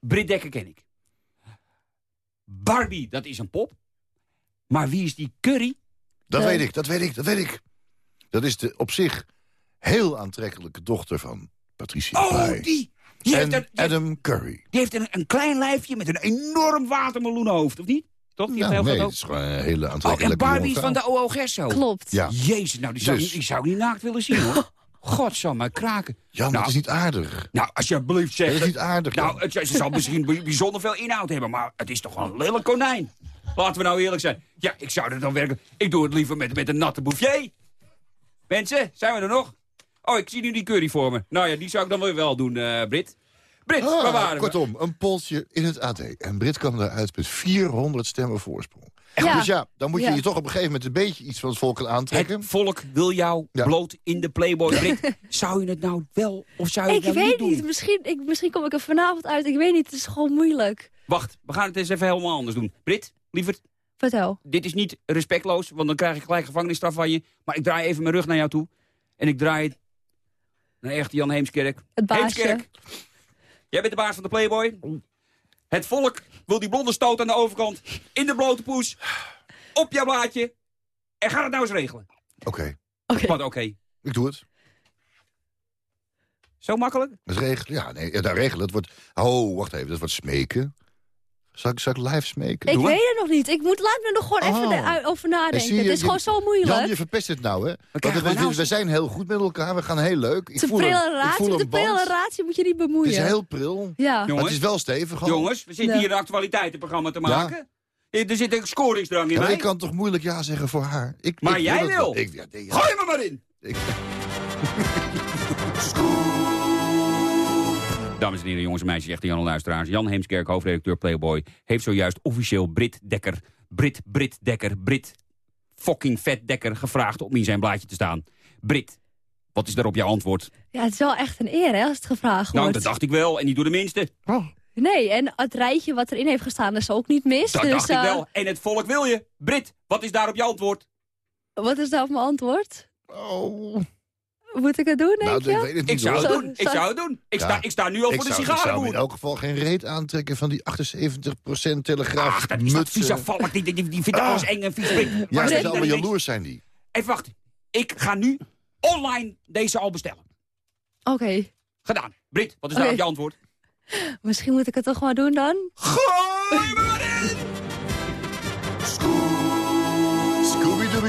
Brit Dekker ken ik. Barbie, dat is een pop. Maar wie is die Curry? Dat weet ik, dat weet ik, dat weet ik. Dat is de op zich heel aantrekkelijke dochter van Patricia Oh, Pai. die! Die heeft, En een, die heeft- Adam Curry. die heeft een, een klein lijfje met een enorm watermeloenhoofd, of niet? Toch? Die heeft Nou, een nee, heel het groot is gewoon een hele Oh, en aantrekkelijke Barbie van de OO Gesso. Klopt. Ja, Jezus, nou, die zou, Dus. niet, die zou niet naakt willen zien, hoor. [laughs] Godsamme, kraken. Jan, nou, dat is niet aardig. nou, alsjeblieft zeg. Dat is niet aardig. Nou, het, ze zal misschien bij- bijzonder veel inhoud hebben, maar het is toch wel een lelijk konijn. Laten we nou eerlijk zijn. Ja, ik zou er dan werken. Ik doe het liever met, met een natte bouffier. Mensen, zijn we er nog? Oh, ik zie nu die curry voor me. Nou ja, die zou ik dan weer wel doen, eh Brit. Brit, waar Ah, waren we? kortom, een polsje in het AD. En Brit kwam daaruit met 400 stemmen voorsprong. Ja. Dus ja, dan moet je Ja. je toch op een gegeven moment een beetje iets van het volk aantrekken. Het volk wil jou Ja. bloot in de Playboy. [laughs] Brit, zou je het nou wel of zou je Ik het nou weet niet niet, doen? misschien, ik, misschien kom ik er vanavond uit. Ik weet niet, het is gewoon moeilijk. Wacht, we gaan het eens even helemaal anders doen. Brit, lieverd, Vertel. dit is niet respectloos, want dan krijg ik gelijk gevangenisstraf van je. Maar ik draai even mijn rug naar jou toe. En ik draai het naar echte Jan Heemskerk. Het baasje. Heemskerk, jij bent de baas van de Playboy. Het volk wil die blonde stoot aan de overkant. In de blote poes. Op jouw blaadje. En ga het nou eens regelen. Oké, Oké. Wat oké. ik doe het. Zo makkelijk? Dat is regelen. Ja, nee, ja, daar regelen. Het wordt... Oh, wacht even, dat wordt smeken. Zal ik, zal ik live smeken? Ik Doe maar. weet het nog niet. Ik moet, laat me er nog gewoon even Oh. de- over En nadenken. je, het is je- gewoon zo moeilijk. Jan, je verpest het nou, hè? Want we, we nou? we zijn heel goed met elkaar. We gaan heel leuk. Ik de voel een, ik voel de een prille relatie moet je niet Het bemoeien. is heel pril. Ja. Maar Jongens, het is wel stevig. al. jongens we zitten Ja. hier een actualiteitenprogramma te maken. Er zit een scoringsdrang in Ja, mij. ik kan toch moeilijk ja zeggen voor haar. Ik, Maar ik jij het wil. wel. Ik, ja, nee, ja. Gooi me maar in! Ik- [laughs] Dames en heren, jongens en meisjes, echte Jan luisteraars. Jan Heemskerk, hoofdredacteur Playboy, heeft zojuist officieel Brit Dekker, Brit Brit Dekker, Brit fucking vet Dekker gevraagd om in zijn blaadje te staan. Brit, wat is daarop jouw antwoord? ja, het is wel echt een eer hè, als het gevraagd Nou, wordt. dat dacht ik wel, en niet door de minste. Nee, en het rijtje wat erin heeft gestaan is ook niet mis. Dat dus, dacht ik eh, wel. En het volk wil je. Brit, wat is daarop jouw antwoord? Wat is nou mijn antwoord? Oh. Moet ik het doen, denk Nou, je? ik weet het niet Ik zou het doen. Ik zo- zou het doen. Ik, Ja. sta, ik sta nu al Ik voor de zou, ik zou in sigarenboer. elk geval geen reet aantrekken van die 78% telegraaf Ach, dat is dat vieze valk. Die, die, die, die vindt Ah. alles eng en vies. Ja, ze zijn allemaal nou jaloers zijn die. Even wachten. Ik ga nu online deze al bestellen. Oké, Gedaan. Brit, wat is daarop je antwoord? misschien moet ik het toch maar doen dan? Gooi maar in!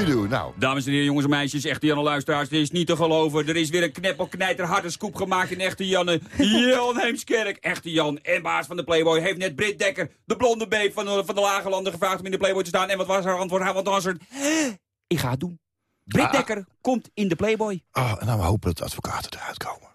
Nou, Dames en heren, jongens en meisjes, echte Janne luisteraars, dit is niet te geloven. Er is weer een kneppel knijter harde scoop gemaakt in echte Janne. Jan [laughs] Heemskerk, echte Jan en baas van de Playboy, heeft net Brit Dekker, de blonde beep van de, van de Lage Landen, gevraagd om in de Playboy te staan. En wat was haar antwoord? Antwoord was er, ik ga het doen. Brit Ah. Dekker komt in de Playboy. oh, en nou we hopen dat de advocaten eruit komen.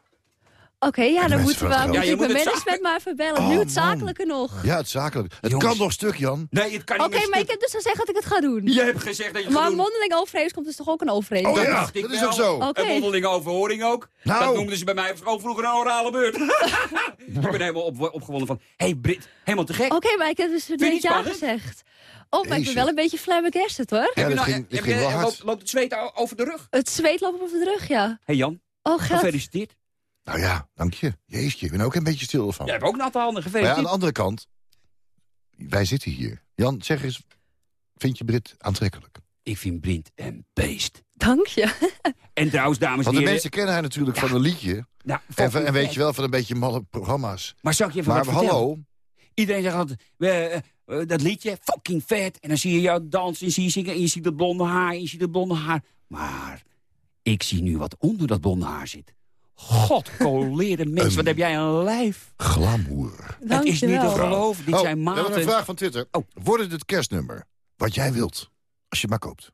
Oké, ja, dan moeten we, moet Ja, ik mijn management maar even bellen. Oh, nu het man. zakelijke nog. Ja, het zakelijk. Het Jongens. kan nog stuk, Jan. Nee, het kan niet Oké, maar ik heb dus gezegd dat ik het ga doen. Je hebt gezegd dat je het maar gaat doen. mondeling overeenkomst is toch ook een overeenkomst? Oh Dat ja, dacht ik dat is wel. ook zo. Oké. Een mondelinge overhoring ook. Nou. Dat noemden ze bij mij ook vroeger een orale beurt. [laughs] ik ben helemaal op, opgewonden van... Hé hey Brit, helemaal te gek. Oké, maar ik heb dus je net niet ja spannend? gezegd. Oh, maar ik ben wel een beetje flabbergasted hoor. Ja, dat nou- ging, dit heb ging wel hard. loopt, het zweet over de rug? Het zweet loopt op de rug, ja. Hé hey Jan, Oh, gefeliciteerd. Nou ja, dank je. Jeetje, ik ben ook een beetje stil van. Jij hebt ook natte handen, Maar ja, aan de andere kant, wij zitten hier. Jan, zeg eens, vind je Brit aantrekkelijk? Ik vind Blind een beest. Dank je. [laughs] En trouwens, dames en Want de heren... mensen kennen haar natuurlijk van een liedje. Nou, En, van- en weet je wel, van een beetje malle programma's. Maar ik je even Maar hallo, Iedereen zegt altijd, eh, eh, dat liedje, fucking vet. En dan zie je jou dansen en zie je zingen en je ziet dat blonde haar en je ziet dat blonde haar. Maar ik zie nu wat onder dat blonde haar zit. God, [laughs] mens, Een- wat heb jij een lijf. glamour. Dank het is niet te geloven, dit Oh, zijn We hebben een maten. vraag van Twitter. Oh. Wordt het het kerstnummer wat jij wilt, als je het maar koopt?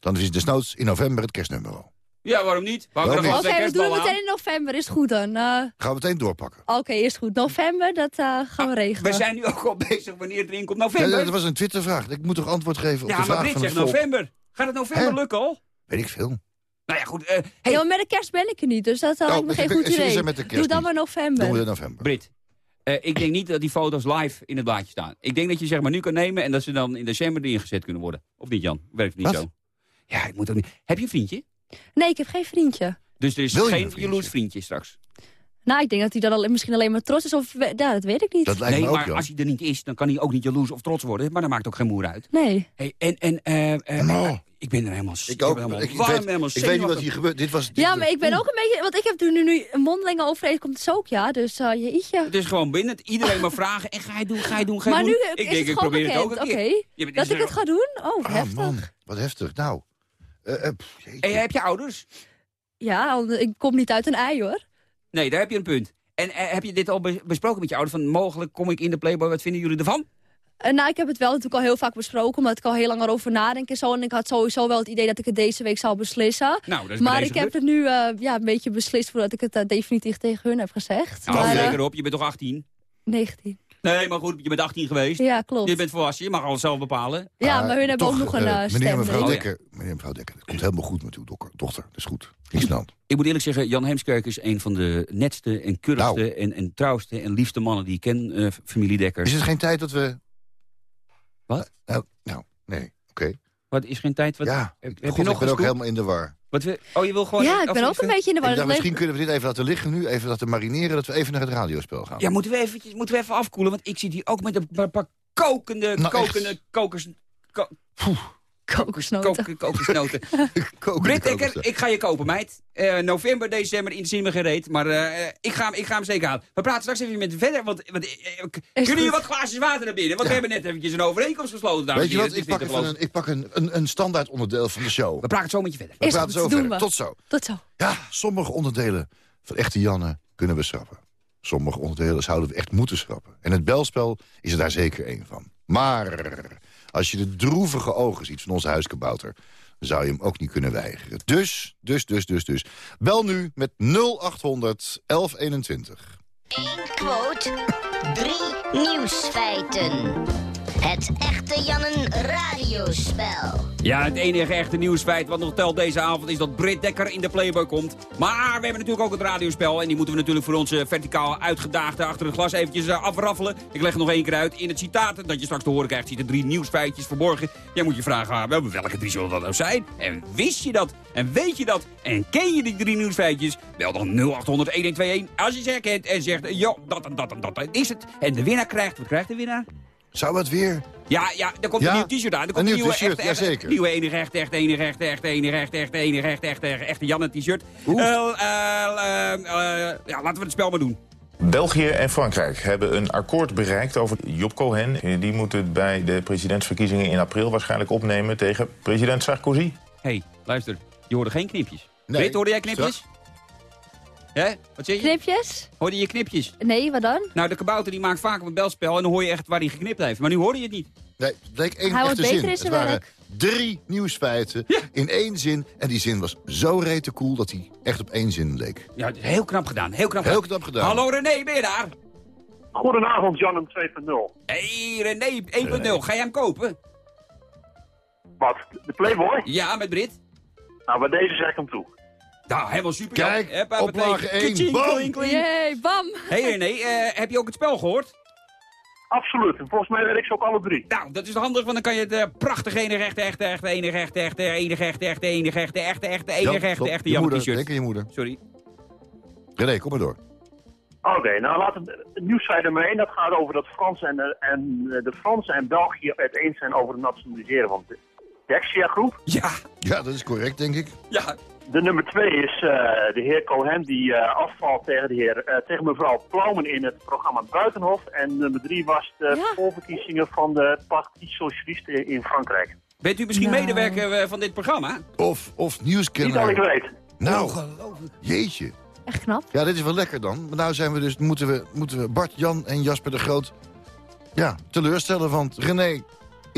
Dan is desnoods in november het kerstnummer al. Ja, waarom niet? Oké, twee we doen het meteen in november. Is goed dan. Eh, Gaan we meteen doorpakken. Oké, is goed. November, dat eh, gaan we aan. regelen. We zijn nu ook al [laughs] bezig wanneer het erin komt. Ja, November. dat was een Twittervraag. Ik moet toch antwoord geven op Ja, de maar vraag van het zegt volk? november. Gaat het november Hè? lukken al? Weet ik veel. Nou ja, goed. eh hey, Ja, maar met de kerst ben ik er niet, dus dat uh, Oh, lijkt me met geen goed idee. met de kerst Doe dan maar november. Doen we in november. Brit, eh, ik denk niet dat die foto's live in het blaadje staan. Ik denk dat je zeg maar nu kan nemen en dat ze dan in december erin gezet kunnen worden. Of niet, Jan? Werkt het niet Wat? zo? Ja, ik moet ook niet. Heb je een vriendje? Nee, ik heb geen vriendje. Dus er is Wil je een geen vriendje? jaloers vriendje straks. Nou, ik denk dat hij dan al, misschien alleen maar trots is. Of, ja, dat weet ik niet. Dat lijkt nee, me ook, maar als hij er niet is, dan kan hij ook niet jaloers of trots worden. Maar dat maakt ook geen moer uit. Nee. Hey, en en eh. Eh, ik ben er helemaal, Ik ook. helemaal Ik, warm, weet, helemaal ik weet niet wat hier gebeurt. Dit was, dit Ja, maar ik ben ook een beetje... Want ik heb nu, nu een mondelinge overeenkomst dus ook, ja. Dus uh, jeetje. Het is gewoon binnen. Iedereen maar vragen. En ga je doen, ga je doen, ga je Maar doen. nu ik is denk, het ik gewoon probeer bekend. het ook een keer. Je Dat ik er- het ga doen? Oh, Ah, heftig. man. Wat heftig. Nou. eh, eh, pff, jeetje. En heb je ouders? Ja, ik kom niet uit een ei, hoor. Nee, daar heb je een punt. En eh, heb je dit al be- besproken met je ouders? Van mogelijk kom ik in de Playboy, wat vinden jullie ervan? Eh, nou, ik heb het wel natuurlijk al heel vaak besproken, omdat ik al heel lang erover nadenk en zo. En ik had sowieso wel het idee dat ik het deze week zou beslissen. Nou, dat is bij Maar ik heb het nu eh, ja, een beetje beslist voordat ik het eh, definitief tegen hun heb gezegd. Nou, maar, zeker op, je bent toch 18? 19. Nee, maar goed, je bent 18 geweest. Ja, klopt. Je bent volwassen, je mag alles zelf bepalen. Ja, maar hun hebben toch, ook nog een eh, Meneer en mevrouw stem. Dekker, meneer en mevrouw Dekker, het komt helemaal goed met uw dokker- dochter. Dat is goed. Niks aan. Ik moet eerlijk zeggen, Jan Heemskerk is een van de netste en keurigste Nou. en, en trouwste en liefste mannen die ik ken, eh, familie Dekker. Is het geen tijd dat we... Wat? Nou, nou nee, oké. Wat is geen tijd? Wat, Ja, heb, God, heb je nog ik ben ook helemaal in de war. Wat we, oh, je wil gewoon... Ja, ik ben ook een beetje in de war. Misschien kunnen we dit even laten liggen nu, even laten marineren, dat we even naar het radiospel gaan. Ja, moeten we, eventjes, moeten we even afkoelen, want ik zit hier ook met een paar, kokende, Nou, kokende echt. kokers... Ko, Kokosnoten. Koken [laughs] Britt, de ik, ik ga je kopen, meid. Eh, november, december, in me gereed. Maar eh, ik, ga, hem- ik ga hem zeker halen. We praten straks even met verder. Want, want, eh, kunnen jullie wat glaasjes water naar binnen? Want we hebben net eventjes een overeenkomst gesloten. dames Weet je en wat, heren. ik pak, even een, ik pak een, een, een standaard onderdeel van de show. We praten zo met je verder. We praten goed, zo doen verder. we. Tot zo. Tot zo. Ja, sommige onderdelen van echte Janne kunnen we schrappen. Sommige onderdelen zouden we echt moeten schrappen. En het belspel is er daar zeker één van. Maar als je de droevige ogen ziet van onze huiskabouter... zou je hem ook niet kunnen weigeren. Dus, dus, dus, dus, dus. Bel nu met 0800 1121. Eén quote, drie nieuwsfeiten. Het echte Jannen radiospel. Ja, het enige echte nieuwsfeit wat nog telt deze avond is dat Britt Dekker in de Playboy komt. Maar we hebben natuurlijk ook het radiospel en die moeten we natuurlijk voor onze verticaal uitgedaagde achter het glas eventjes eh, afraffelen. Ik leg nog één keer uit. In het citaat dat je straks te horen krijgt zitten drie nieuwsfeitjes verborgen. Jij moet je vragen, wel, welke drie zullen dat nou zijn? En wist je dat? En weet je dat? En ken je die drie nieuwsfeitjes? Bel dan 0800 1121 als je ze herkent en zegt, joh, dat en dat en dat is het. En de winnaar krijgt, wat krijgt de winnaar? Zou het weer? Ja, ja, er komt Ja, een nieuw t-shirt aan. Er komt een nieuw nieuwe t-shirt. Nieuwe enige echte, echte, enige echte, echte, enige echte, echte, enige echte, echte, echte Janne t-shirt. Eh, eh, eh, eh, ja, laten we het spel maar doen. België en Frankrijk hebben een akkoord bereikt over Job Cohen. Die moet het bij de presidentsverkiezingen in april waarschijnlijk opnemen tegen president Sarkozy. Hé, hey, luister. Je hoorde geen knipjes. Nee, Britt, hoorde jij knipjes? Hè? Wat zeg je? Knipjes? Hoorde je knipjes? Nee, wat dan? Nou, de kabouter die maakt vaak op een belspel en dan hoor je echt waar hij geknipt heeft. Maar nu hoorde je het niet. Nee, het bleek één echte zin. in Het waren werk. drie nieuwsfeiten in één zin. En die zin was zo rete cool dat hij echt op één zin leek. Ja, het is heel knap gedaan. Heel knap Heel gedaan. knap gedaan. Hallo René, ben je daar? Goedenavond, Jan 2.0. Hé, hey, René, 1.0. Ga jij hem kopen? Wat? De Playboy? Ja, met Brit? Nou, bij deze zeg ik hem toe. Nou, helemaal super. Kijk, hup, oplage meteen. één. Kaching, Bam. Jee, bam. Hé hey René, eh, heb je ook het spel gehoord? Absoluut. En volgens mij weet ik ze ook alle drie. Nou, dat is handig, want dan kan je het eh, prachtig enige echte, echte, echte, enige echte, echte, enige echte, echte, enige echte, echte, echte, enige echte, echte Jan moeder, t-shirt. denk aan je moeder. Sorry. René, kom maar door. Oké, nou laten we het nieuwsfeit mee. Dat gaat over dat Frans en, de- en eh, de Fransen en België het eens zijn over het nationaliseren van de Dexia-groep. Ja, Ja, dat is correct, denk ik. ja. De nummer twee is eh, de heer Cohen die eh, afvalt tegen, de heer, eh, tegen mevrouw Plaumen in het programma Buitenhof. En nummer drie was de Ja. voorverkiezingen van de Parti Socialiste in Frankrijk. Bent u misschien Nou. medewerker van dit programma? Of, of Niet nieuwskenner. dat ik weet. Nou, jeetje. Echt knap. Ja, dit is wel lekker dan. Maar nou zijn we dus, moeten we, moeten we Bart, Jan en Jasper de Groot ja, teleurstellen. Want René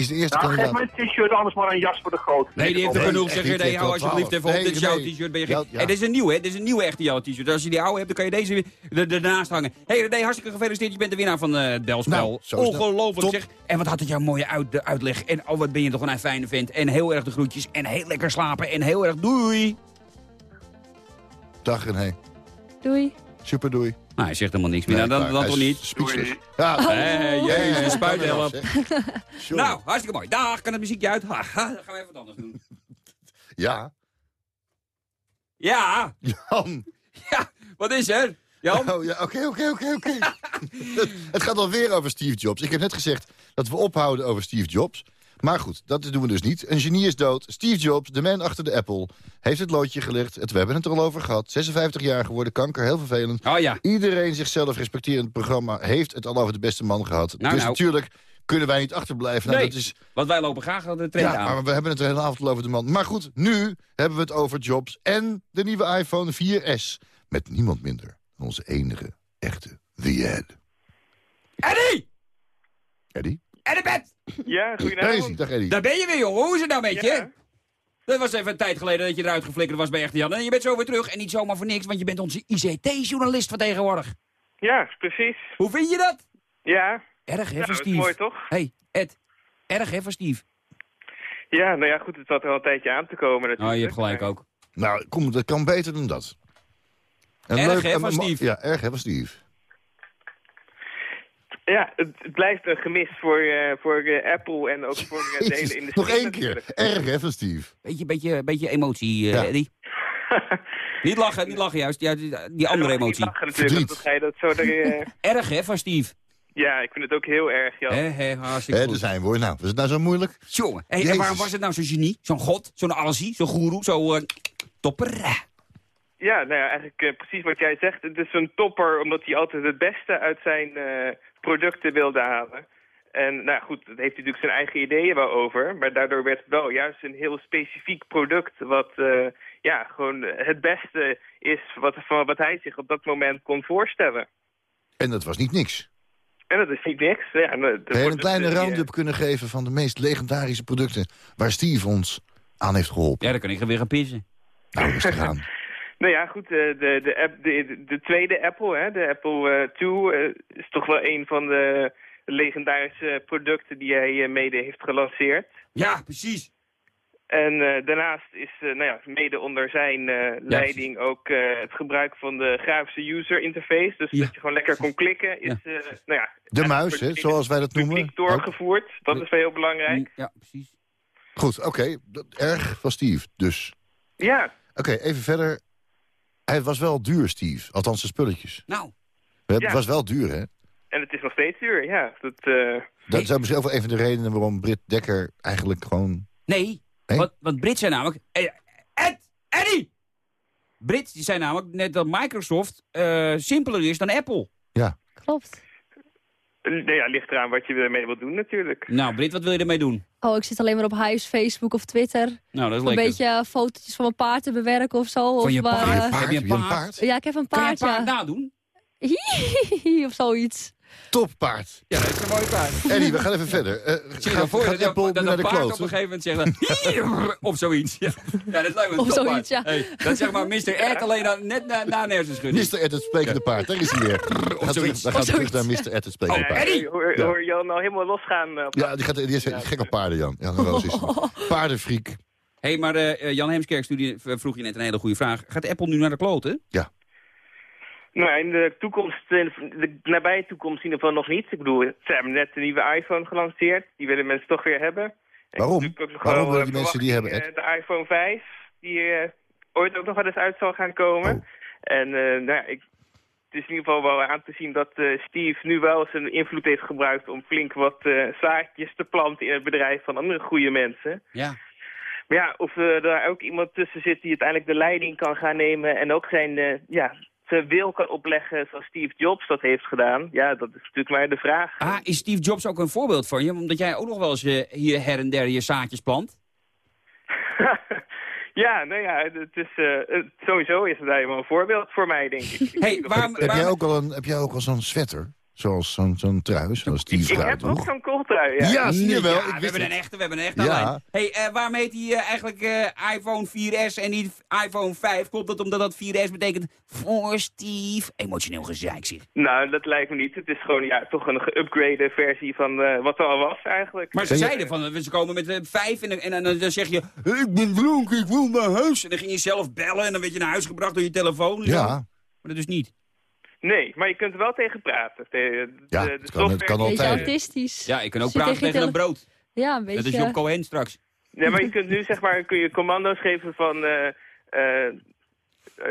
is de eerste Nou, geef t-shirt anders maar aan Jasper de Groot. Nee, die heeft er Nee, genoeg. Zeg René, heeft hou alsjeblieft 12. even op. Nee, Dit is jouw nee. t-shirt. Ben je Ja, gek? ja. Hey, dit is een nieuwe, hè? Dit is een nieuwe echte jouw t-shirt. Als je die oude hebt, dan kan je deze weer er- ernaast hangen. Hé hey, René, hartstikke gefeliciteerd. Je bent de winnaar van eh, het Belspel. Nou. Ongelooflijk zeg. En wat had het jou een mooie uit, de uitleg. En oh, wat ben je toch een fijne vent. En heel erg de groetjes. En heel lekker slapen. En heel erg doei. Dag René. Doei. Super doei. Nou, hij zegt helemaal niks meer. Nee, nou, dan, dan toch niet. Speechless. Ja, jezus, Hey, spuithelp. zeg. [laughs] Sorry. Nou, hartstikke mooi. Dag, kan het muziekje uit? Ha, ha, dan gaan we even wat anders doen. Ja, Ja, Jan. ja, wat is er? Jan? Oh, ja, oké, oké, oké, oké. Het- [laughs] Het gaat alweer over Steve Jobs. Ik heb net gezegd dat we ophouden over Steve Jobs. Maar goed, dat doen we dus niet. Een genie is dood. Steve Jobs, de man achter de Apple, heeft het loodje gelegd. Het, we hebben het er al over gehad. 56 jaar geworden, kanker, heel vervelend. Oh ja. Iedereen zichzelf respecterend programma heeft het al over de beste man gehad. Nou, dus nou. natuurlijk kunnen wij niet achterblijven. Nou, Nee, dat is, want wij lopen graag de trend ja, aan. maar we hebben het er de hele avond over de man. Maar goed, nu hebben we het over Jobs en de nieuwe iPhone 4S. Met niemand minder dan onze enige, echte The Ed. Eddie! Eddie? Eddie Bed! Ja, Daar is. Dag Eddie. Daar ben je weer, jongen. Hoe is het nou met je? Dat was even een tijd geleden dat je eruit geflikkerd was bij Echte Jan. En je bent zo weer terug. En niet zomaar voor niks, want je bent onze ICT-journalist van tegenwoordig. Ja, precies. Hoe vind je dat? Ja, Erg, hè, Ja, van dat is Steve? mooi, toch? hey, Ed. Erg, hè, van Steve? Ja, nou ja, goed, het zat er al een tijdje aan te komen natuurlijk. Oh, je hebt gelijk ook. Nou, kom, dat kan beter dan dat. En Erg, hè, van mo- Steve? Ja, erg, hè, van Steve. Ja, het, het blijft een gemis voor, eh, voor eh, Apple en ook voor eh, de hele industrie. Nog één keer. Erg, hè, van Steve. Beetje, beetje, beetje emotie, eh, Ja. Eddie. [laughs] niet lachen, niet lachen juist. Ja, die, die andere emotie. lachen natuurlijk, dan ga je dat zo er... [laughs] Erg, hè, van Steve? ja, ik vind het ook heel erg, Jan. Hartstikke Hé, goed. daar zijn we hoor. Nou, was het nou zo moeilijk? Jongen, hey, en waarom was het nou zo'n genie? Zo'n god? Zo'n alzie? Zo'n goeroe? Zo'n topper? Ja, nou ja, eigenlijk precies wat jij zegt. Het is een topper omdat hij altijd het beste uit zijn eh, producten wilde halen. En nou goed, dat heeft hij natuurlijk zijn eigen ideeën wel over. Maar daardoor werd het wel juist een heel specifiek product... wat eh, ja, gewoon het beste is wat, van wat hij zich op dat moment kon voorstellen. En dat was niet niks. En dat is niet niks. Ja, nou, We hebben wordt een kleine dus, eh, round-up kunnen geven van de meest legendarische producten... waar Steve ons aan heeft geholpen. Ja, dan kan ik er weer gaan pissen. Nou, rustig aan. [laughs] Nou ja, goed, eh, de, de, app, de, de, de tweede Apple, hè, de Apple eh, 2, eh, is toch wel een van de legendarische producten die hij eh, mede heeft gelanceerd. Ja, precies. En eh, daarnaast is eh, nou ja, mede onder zijn eh, leiding ook eh, het gebruik van de grafische user interface. Dus dat je gewoon lekker kon klikken, is eh, nou ja, De muis, hè, zoals wij dat noemen. Ook. doorgevoerd. Dat is wel heel belangrijk. Ja, precies. Goed, oké. dat- Erg van Steve, dus. Ja, Oké, even verder. Hij was wel duur, Steve. Althans, de spulletjes. Nou. Het Ja. was wel duur, hè? en het is nog steeds duur, ja. Dat, eh, Dat zijn misschien wel een van de redenen waarom Britt Dekker eigenlijk gewoon... Nee, Nee? Want, want Brits zijn namelijk... eh, Ed! Eddie! Brits die zijn namelijk net dat Microsoft eh, simpeler is dan Apple. Ja. Klopt. Nou ja, ligt eraan wat je ermee wilt doen natuurlijk. Nou, Brit, wat wil je ermee doen? Oh, ik zit alleen maar op Hives, Facebook of Twitter. Nou, dat is een lekker. beetje eh, fotootjes van mijn paard te bewerken of zo. Van of je maar, paard? eh, Heb je een paard? Ja, ik heb een Kan je een paard, paard ja. nadoen? [laughs] of zoiets. Toppaard. Ja, dat is een mooi paard. Eddie, we gaan even verder. Eh, Zie je gaat, dan voor je gaat dat, Apple dat naar de paard kloot? op een gegeven moment zegt dan, of zoiets. Ja, ja dat lijkt me een Of toppaard. zoiets, ja. Hey, dat zeg maar Mr. Ed alleen dan, net na, na een hersenschudding. Mr. Ed, het sprekende paard. Daar is hij weer. We terug, zoiets. dan Of terug naar Mr. Ed, het sprekende Oh, paard. Eddie! Hoor, Ja. hoor Jan nou helemaal losgaan. eh, op Ja, die, gaat, die is gek op paarden, Jan. Jan Roos is paardenfriek. Hé, hey, maar eh, Jan Heemskerk vroeg je net een hele goede vraag. Gaat Apple nu naar de kloten? Ja. Nou, in de toekomst, in de nabije toekomst in ieder geval nog niet. Ik bedoel, ze hebben net een nieuwe iPhone gelanceerd. Die willen mensen toch weer hebben. En Waarom? natuurlijk ook nog Waarom wel, willen eh, die mensen die hebben, eh, De iPhone 5, die eh, ooit ook nog wel eens uit zal gaan komen. Oh. En eh, nou ja, ik, het is in ieder geval wel aan te zien dat eh, Steve nu wel zijn invloed heeft gebruikt... om flink wat eh, zaadjes te planten in het bedrijf van andere goede mensen. Ja. Maar ja, of er daar ook iemand tussen zit die uiteindelijk de leiding kan gaan nemen... en ook zijn, eh, ja, zijn wil kan opleggen zoals Steve Jobs dat heeft gedaan... ja, dat is natuurlijk maar de vraag. Ah, is Steve Jobs ook een voorbeeld van je? Omdat jij ook nog wel eens eh, hier her en der je zaadjes plant? [laughs] Ja, nou ja, het is, eh, het- sowieso is het helemaal een voorbeeld voor mij, denk ik. Hey, waarom, Heb jij ook al, een, heb jij ook al zo'n sweater? Zoals zo'n zo'n trui, zoals Steve Ik eruit heb ook zo'n kooltrui, ja. Ja, zie je wel. Ja, ik we hebben het. een echte, we hebben een echte Ja. alleen. Hey, eh, waarom heet die eh, eigenlijk eh, iPhone 4S en niet iPhone 5? Klopt dat omdat dat 4S betekent voor Steve? Emotioneel gezeik zeg. Nou, dat lijkt me niet. Het is gewoon ja, toch een geüpgrade versie van eh, wat er al was eigenlijk. Maar ze zeiden van, ze komen met eh, vijf en, dan- en, dan- dan zeg je... Ik ben dronken, ik wil naar huis. En dan ging je zelf bellen en dan werd je naar huis gebracht door je telefoon. zo. Ja. Maar dat is niet. Nee, maar je kunt er wel tegen praten. De, de, Ja, de het kan- het kan altijd. autistisch. Ja, ik kan ook praten tegen een brood. Ja, een beetje. Dat is Job Cohen straks. Ja, maar je kunt nu zeg maar kun je commando's geven van... eh, eh, eh,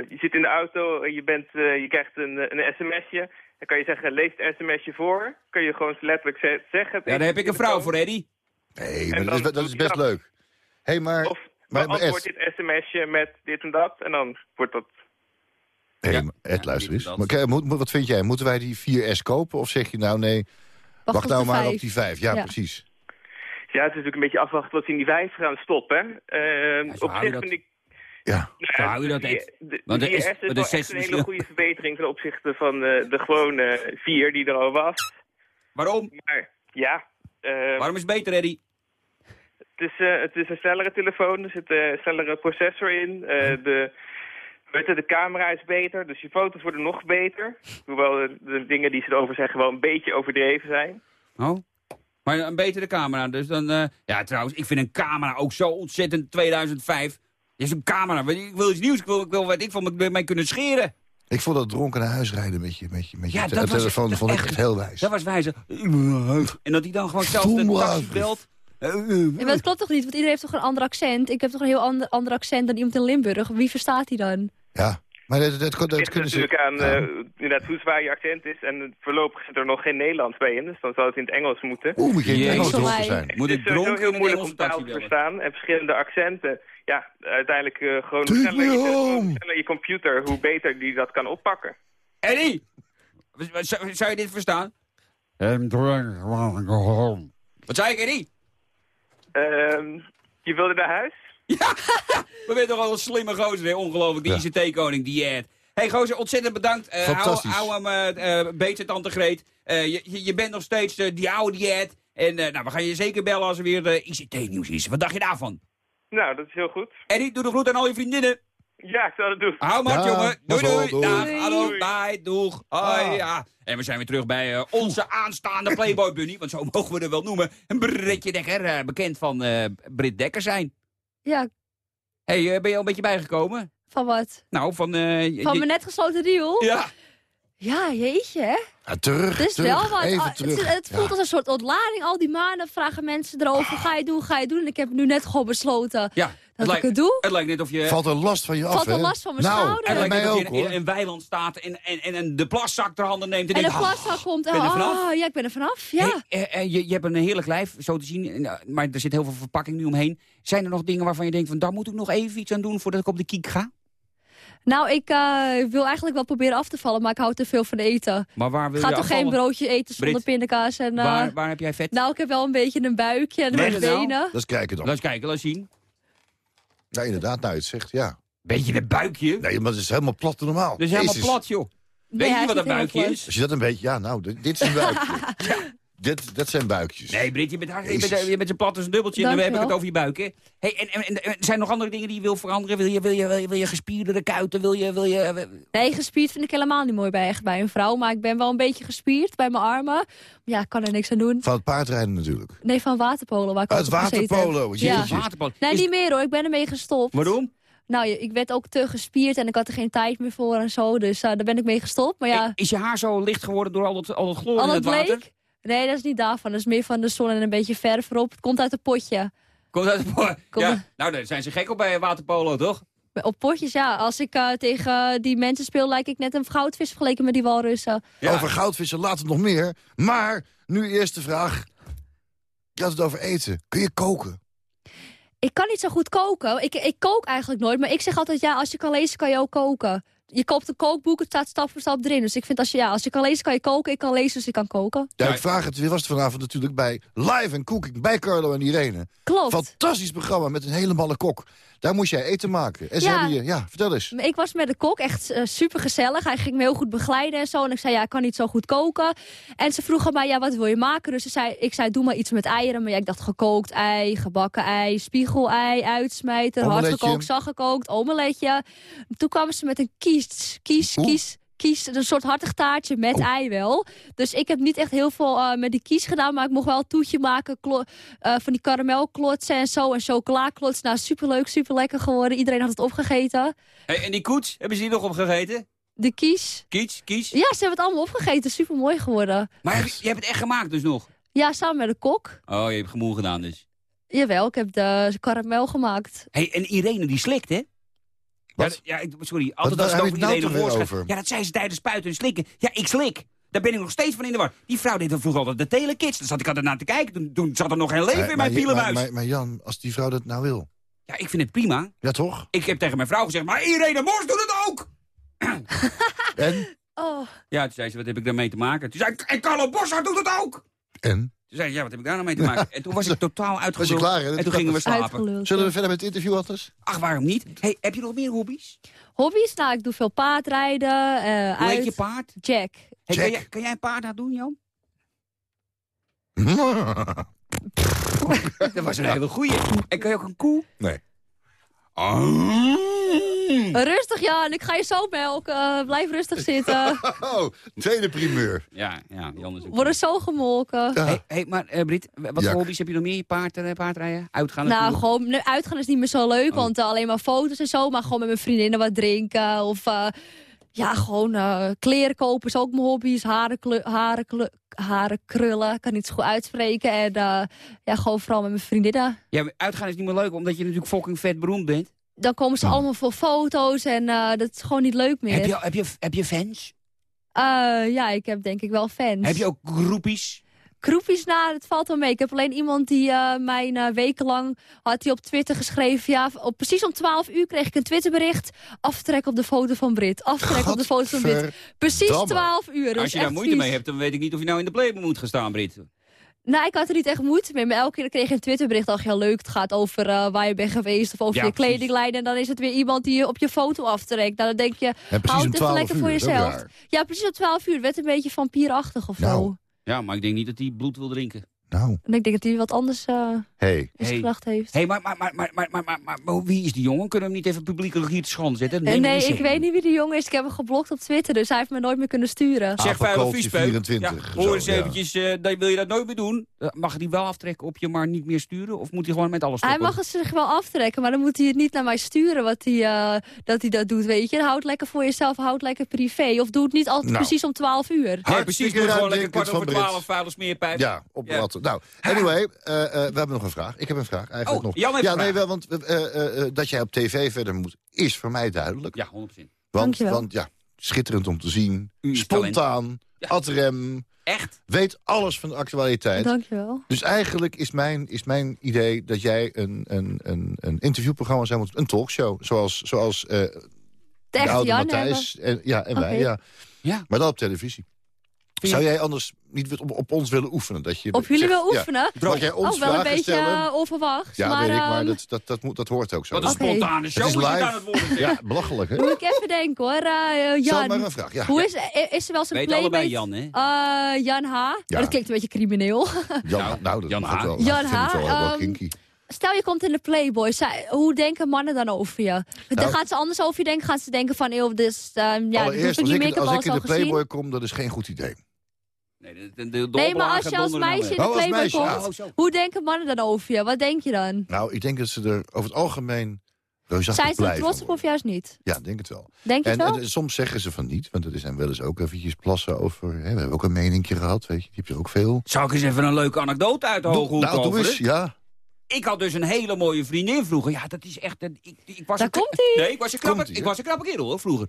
je zit in de auto, en je, bent, eh, je krijgt een, een sms'je. Dan kan je zeggen, lees het sms'je voor. Kun je gewoon letterlijk ze- zeggen. Ja, daar heb ik een vrouw voor, Eddie. Nee, maar dat is, dat is best leuk. Hé, hey, maar... Of maar, maar beantwoord Ed, dit sms'je met dit en dat. En dan wordt dat... hey, Ja. maar Ed, Ja, luister eens. Maar, moet, wat vind jij? Moeten wij die 4S kopen? Of zeg je nou nee, wacht, nou maar vijf. op die 5? Ja, Ja. precies. Ja, het is natuurlijk een beetje afwachten wat ze in die vijf gaan stoppen. Eh, zo op zich dat. vind ik... Ja. Je dat. De, Want er is- 4S is, wel is echt een hele goede verbetering ten opzichte van eh, de gewone 4 die er al was. Waarom? Maar ja, eh, Waarom is het beter, Eddie? het, is, eh, het is een snellere telefoon, er zit een snellere processor in. eh, de, weet je, de camera is beter, dus je foto's worden nog beter. Hoewel de, de dingen die ze erover zeggen wel een beetje overdreven zijn. Oh. Maar een betere camera, dus dan... eh, ja, trouwens, ik vind een camera ook zo ontzettend 2005. Je is een camera, ik wil iets nieuws, ik wil, ik wil wat ik van me mee kunnen scheren. Ik vond dat dronken naar huis rijden met je, met je, met je Ja, dat was telefoon vond ik echt heel wijs. Dat was wijze. En dat hij dan gewoon zelf de taxi belt. Ja, maar dat klopt toch niet? Want iedereen heeft toch een ander accent? Ik heb toch een heel ander, ander accent dan iemand in Limburg. Wie verstaat hij dan? Ja, maar dat, dat, dat, kunnen ze... natuurlijk aan Ja. eh, inderdaad hoe zwaar je accent is. En voorlopig zit er nog geen Nederlands bij in, dus dan zou het in het Engels moeten. Oeh, moet je in het Engels dronken zijn. Moet het ik is sowieso dronken heel in een moeilijk om taal te verstaan. En verschillende accenten. Ja, uiteindelijk eh, gewoon sneller je, sneller je computer, hoe beter die dat kan oppakken. Eddie! Zou, zou je dit verstaan? Wat zei ik, Eddie? Ehm, je wilde naar huis? [laughs] We zijn toch wel een slimme gozer, hè? Ongelooflijk. Die ICT-koning, die Ed. hey, gozer, ontzettend bedankt. Hou, Fantastisch. hou hem eh, eh, beter, tante Greet. Eh, je, je, bent nog steeds die oude die Ed. En eh, nou, we gaan je zeker bellen als er weer ICT-nieuws is. Wat dacht je daarvan? Nou, dat is heel goed. Eddie, doe de groet aan al je vriendinnen. Ja, ik zal het doen. Hou maar, Ja, jongen. Doei, doei. doei. Dag, hallo, Doei. bye, doeg. Hoi, Ah. ja. En we zijn weer terug bij onze aanstaande Playboy Bunny. Want zo mogen we er wel noemen. Een Britje Dekker, eh, bekend van eh Brit Dekker zijn. Ja, hey, eh, ben je al een beetje bijgekomen? van wat? Nou, van... eh, Van mijn net gesloten deal? Ja. Ja, jeetje, hè? Ja, terug, Het is terug, wel wat. even ah, het, voelt Ja. als een soort ontlading. Al die maanden vragen mensen erover. Ga je doen, ga je doen? En ik heb nu net gewoon besloten Ja, dat het ik lijkt, het doe. het lijkt net of je... Valt er last van je af, Valt er last van mijn nou, schouder. het en lijkt mij net of je in, hoor. in een weiland staat en, en, en, en de plaszak ter handen neemt. En, En de denkt, ah, plaszak komt. ben je er vanaf? Oh, ja, ik ben er vanaf. Ja. hey, eh, eh, je, je hebt een heerlijk lijf, zo te zien. en, eh, Maar er zit heel veel verpakking nu omheen. Zijn er nog dingen waarvan je denkt, van, daar moet ik nog even iets aan doen voordat ik op de kiek ga? Nou, ik eh, wil eigenlijk wel proberen af te vallen, maar ik hou te veel van eten. Maar waar wil ga je toch geen broodje eten zonder Brit, pindakaas en... eh, Waar, waar heb jij vet? Nou, ik heb wel een beetje een buikje en mijn nou. benen. Dat is kijken dan. Laat eens kijken, laat eens zien. Ja, inderdaad, nou, het zegt, ja. Beetje een buikje. Nee, maar het is helemaal plat en normaal. Is helemaal Jezus. plat, joh. Nee, Weet je wat een buikje is? Als je dat een beetje... Ja, nou, dit, dit is een buikje. [laughs] dit, dat zijn buikjes. Nee, Brit, je bent, hard- je bent, je bent zo plat als een dubbeltje. En dan heb ik het over je buik, hè. Hey, en, en, en, en zijn er nog andere dingen die je wil veranderen? Wil je, wil je, wil je, wil je gespierdere kuiten? Wil je... Wil je Nee, gespierd vind ik helemaal niet mooi bij, echt bij een vrouw. Maar ik ben wel een beetje gespierd bij mijn armen. Maar ja, ik kan er niks aan doen. Van het paardrijden natuurlijk. Nee, van waterpolo waar ik heb. waterpolo, Ja. waterpolo. Nee, Is- niet meer hoor. Ik ben ermee gestopt. Waarom? Nou, ik werd ook te gespierd en ik had er geen tijd meer voor en zo. Dus eh, daar ben ik mee gestopt. Maar ja, Is je haar zo licht geworden door al dat, al dat chloor in het het water? Nee, dat is niet daarvan. Dat is meer van de zon en een beetje verf erop. Het komt uit een potje. Komt uit de po- Kom ja. Nou, daar zijn ze gek op bij waterpolo, toch? Op potjes, ja. Als ik eh, tegen die mensen speel, lijk ik net een goudvis vergeleken met die walrussen. Ja. Over goudvissen later nog meer. Maar, nu eerst de vraag. Je had het over eten. Kun je koken? Ik kan niet zo goed koken. Ik, ik kook eigenlijk nooit. Maar ik zeg altijd, ja, als je kan lezen, kan je ook koken. Je koopt een kookboek, het staat stap voor stap erin. Dus ik vind, als je, ja, als je kan lezen, kan je koken. Ik kan lezen, dus ik kan koken. Ja, ik vraag het. Was het vanavond natuurlijk bij Live and Cooking. Bij Carlo en Irene. Klopt. Fantastisch programma met een hele malle kok. Daar moest jij eten maken. En ze Ja. hebben je... Ja, vertel eens. Ik was met de kok, echt super gezellig. Hij ging me heel goed begeleiden en zo. En ik zei, ja, ik kan niet zo goed koken. En ze vroegen mij, ja, wat wil je maken? Dus ze zei, ik zei, doe maar iets met eieren. Maar ja, ik dacht gekookt ei, gebakken ei, spiegelei, uitsmijter, hard Omeletje. gekookt, zacht gekookt, omeletje. Toen kwamen ze met een kies, kies, Oeh. kies. Kies, een soort hartig taartje met ei wel. Dus ik heb niet echt heel veel eh, met die kies gedaan. Maar ik mocht wel een toetje maken. eh, van die karamelklotsen en zo. En chocolaaklotsen. Nou, superleuk, super lekker geworden. Iedereen had het opgegeten. Hey, en die koets, hebben ze die nog opgegeten? De kies. Kies, kies. Ja, ze hebben het allemaal opgegeten. Super mooi geworden. Maar heb je, je hebt het echt gemaakt dus nog? Ja, samen met de kok. Oh, je hebt gemoel gedaan dus. Jawel, ik heb de karamel gemaakt. hey, en Irene die slikt, hè? Wat? Ja, ja, ik- sorry, altijd als het heb over je het nou? Ja, dat zei ze tijdens spuiten en slikken. Ja, ik slik. Daar ben ik nog steeds van in de war. Die vrouw deed vroeger altijd de telekids. Daar zat ik altijd naar te kijken. Toen, toen zat er nog geen leven Maar- in mijn je- maar, maar, maar Jan, als die vrouw dat nou wil. Ja, ik vind het prima. Ja, toch? Ik heb tegen mijn vrouw gezegd, maar Irene Mors doet het ook! En? [laughs] Oh, Ja, toen zei ze, wat heb ik daarmee te maken? Toen zei ik, en Carlo Bossard doet het ook! En? Toen zei ze, ja, wat heb ik daar nou mee te maken? [laughs] En toen was ik totaal Was je uitgeluld. klaar, hè? En toen gingen we slapen. uitgeluld. Zullen we verder met het interview, Atlas? Ach, waarom niet? Hey, heb je nog meer hobby's? Hobby's? Nou, ik doe veel paardrijden. eh Hoe heet uit. je paard? Jack. Hey, Jack. kan, jij, kan jij een paard doen, Jan? [laughs] [laughs] Dat was een hele goeie. En kan je ook een koe? Nee. Ah. Rustig, Jan. Ik ga je zo melken. Blijf rustig zitten. [laughs] Oh, tweede primeur. Ja, ja, Jan is ook... Worden zo gemolken. Hey, hey, maar eh, Brit, wat voor hobby's heb je nog meer? Paard, eh, paardrijden? Uitgaan? Nou, gewoon uitgaan is niet meer zo leuk, Oh. want eh, alleen maar foto's en zo. Maar gewoon met mijn vriendinnen wat drinken. Of eh, ja, gewoon eh, kleren kopen is ook mijn hobby's. Haren, haren, haren krullen, ik kan niet zo goed uitspreken. En eh, ja, gewoon vooral met mijn vriendinnen. Ja, uitgaan is niet meer leuk, omdat je natuurlijk fucking vet beroemd bent. Dan komen ze allemaal voor foto's en eh, dat is gewoon niet leuk meer. Heb je, heb, je, heb je fans? Eh, ja, ik heb denk ik wel fans. Heb je ook groepies? Groepjes, nou, dat valt wel mee. Ik heb alleen iemand die eh mijn eh, wekenlang had hij op Twitter geschreven. Ja, op, precies om 12 uur kreeg ik een Twitterbericht. Aftrek op de foto van Brit. Aftrek op de foto van Brit. Precies Gadverdamme. 12 uur. Dus Als je daar moeite vies. mee hebt, dan weet ik niet of je nou in de Playboy moet gaan staan, Brit. Nou, ik had er niet echt moeite mee. Maar elke keer kreeg ik een Twitterbericht. Dacht heel leuk. Het gaat over eh, waar je bent geweest. Of over Ja, je kledinglijn. En dan is het weer iemand die je op je foto aftrekt. Nou, dan denk je, houd het even 12 lekker uur, voor jezelf. Ja, precies om 12 uur. Het werd een beetje vampierachtig of zo. Ja, maar ik denk niet dat hij bloed wil drinken. Nou. En ik denk dat hij wat anders eh Hey. is gedacht heeft. Hey, maar, maar, maar, maar, maar, maar, maar, maar, maar wie is die jongen? Kunnen we hem niet even publiekelijk hier te schande zetten? Nee, me nee niet ik weet niet wie die jongen is. Ik heb hem geblokt op Twitter, dus hij heeft me nooit meer kunnen sturen. Zeg vuile viespeuk. 24, Ja, hoor eens ja. eventjes, eh, dat, wil je dat nooit meer doen? Eh, mag hij wel aftrekken op je, maar niet meer sturen? Of moet hij gewoon met alles Hij stoppen? mag het zich wel aftrekken, maar dan moet hij het niet naar mij sturen wat hij, eh, dat hij dat doet, weet je. Houd lekker voor jezelf, houd lekker privé. Of doe het niet altijd Nou. precies om 12 uur. Nee, precies. Doe gewoon lekker kwart over Brit. twaalf, vuile smeerpijp. Ja, op wat. Nou, anyway, eh, eh, we hebben nog een vraag. Ik heb een vraag eigenlijk Oh, nog. Jan heeft ja, nee, wel, want eh, eh, eh, dat jij op tv verder moet, is voor mij duidelijk. Ja, 100%. Want, Dankjewel. want ja, schitterend om te zien. Spontaan, ad rem. Echt? Weet alles van de actualiteit. Dankjewel. Dus eigenlijk is mijn, is mijn idee dat jij een, een, een, een interviewprogramma zou moeten... Een talkshow, zoals, zoals eh, de, oude Matthijs en, ja, en wij. Ja. Ja. Maar dan op televisie. Zou jij anders niet op, op ons willen oefenen? Dat je Op jullie zegt- wil ja, oefenen? Mag jij ons oh, wel een beetje stellen? eh, onverwachts. Ja, maar, weet ik, maar ehm, dat, dat, dat, moet, dat hoort ook zo. Wat een Oké. spontane show Het is is live. aan het worden. Ja, belachelijk, hè? Moet ik even denken hoor. Stel Jan, maar een vraag, ja. Hoe is, eh, is er wel zo'n Weet playmate? allebei Jan, hè? Eh, Jan H. Maar dat klinkt een beetje crimineel. Jan, nou, dat Jan H. wel. Jan H, wel, wel ehm, kinky. Stel je komt in de Playboy. Zij- hoe denken mannen dan over je? Dan Nou- gaan ze anders over je denken. Gaan ze denken van, eeuw, dus, ehm, ja, Allereerst, als niet meer ik, als ik in de gezien. Playboy kom, dat is geen goed idee. Nee, de, de, de, de Nee, maar als je als meisje in de Oh, Playboy komt, ja. Oh, hoe denken mannen dan over je? Wat denk je dan? Nou, ik denk dat ze er over het algemeen reusachtig Zijn ze er blij trots op of juist niet? Ja, denk het wel. Denk je En, het wel? en soms zeggen ze van niet, want er zijn wel eens ook eventjes plassen over... Hè, we hebben ook een meningje gehad, weet je, die heb je ook veel. Zou ik eens even een leuke anekdote uit de Doe- hoge nou, doe eens, ja. Ik had dus een hele mooie vriendin vroeger. Ja, dat is echt... een- Ik, ik was Daar een, kna- komt-ie. Nee, ik was een knappe, ik was een knappe kerel, hoor, vroeger.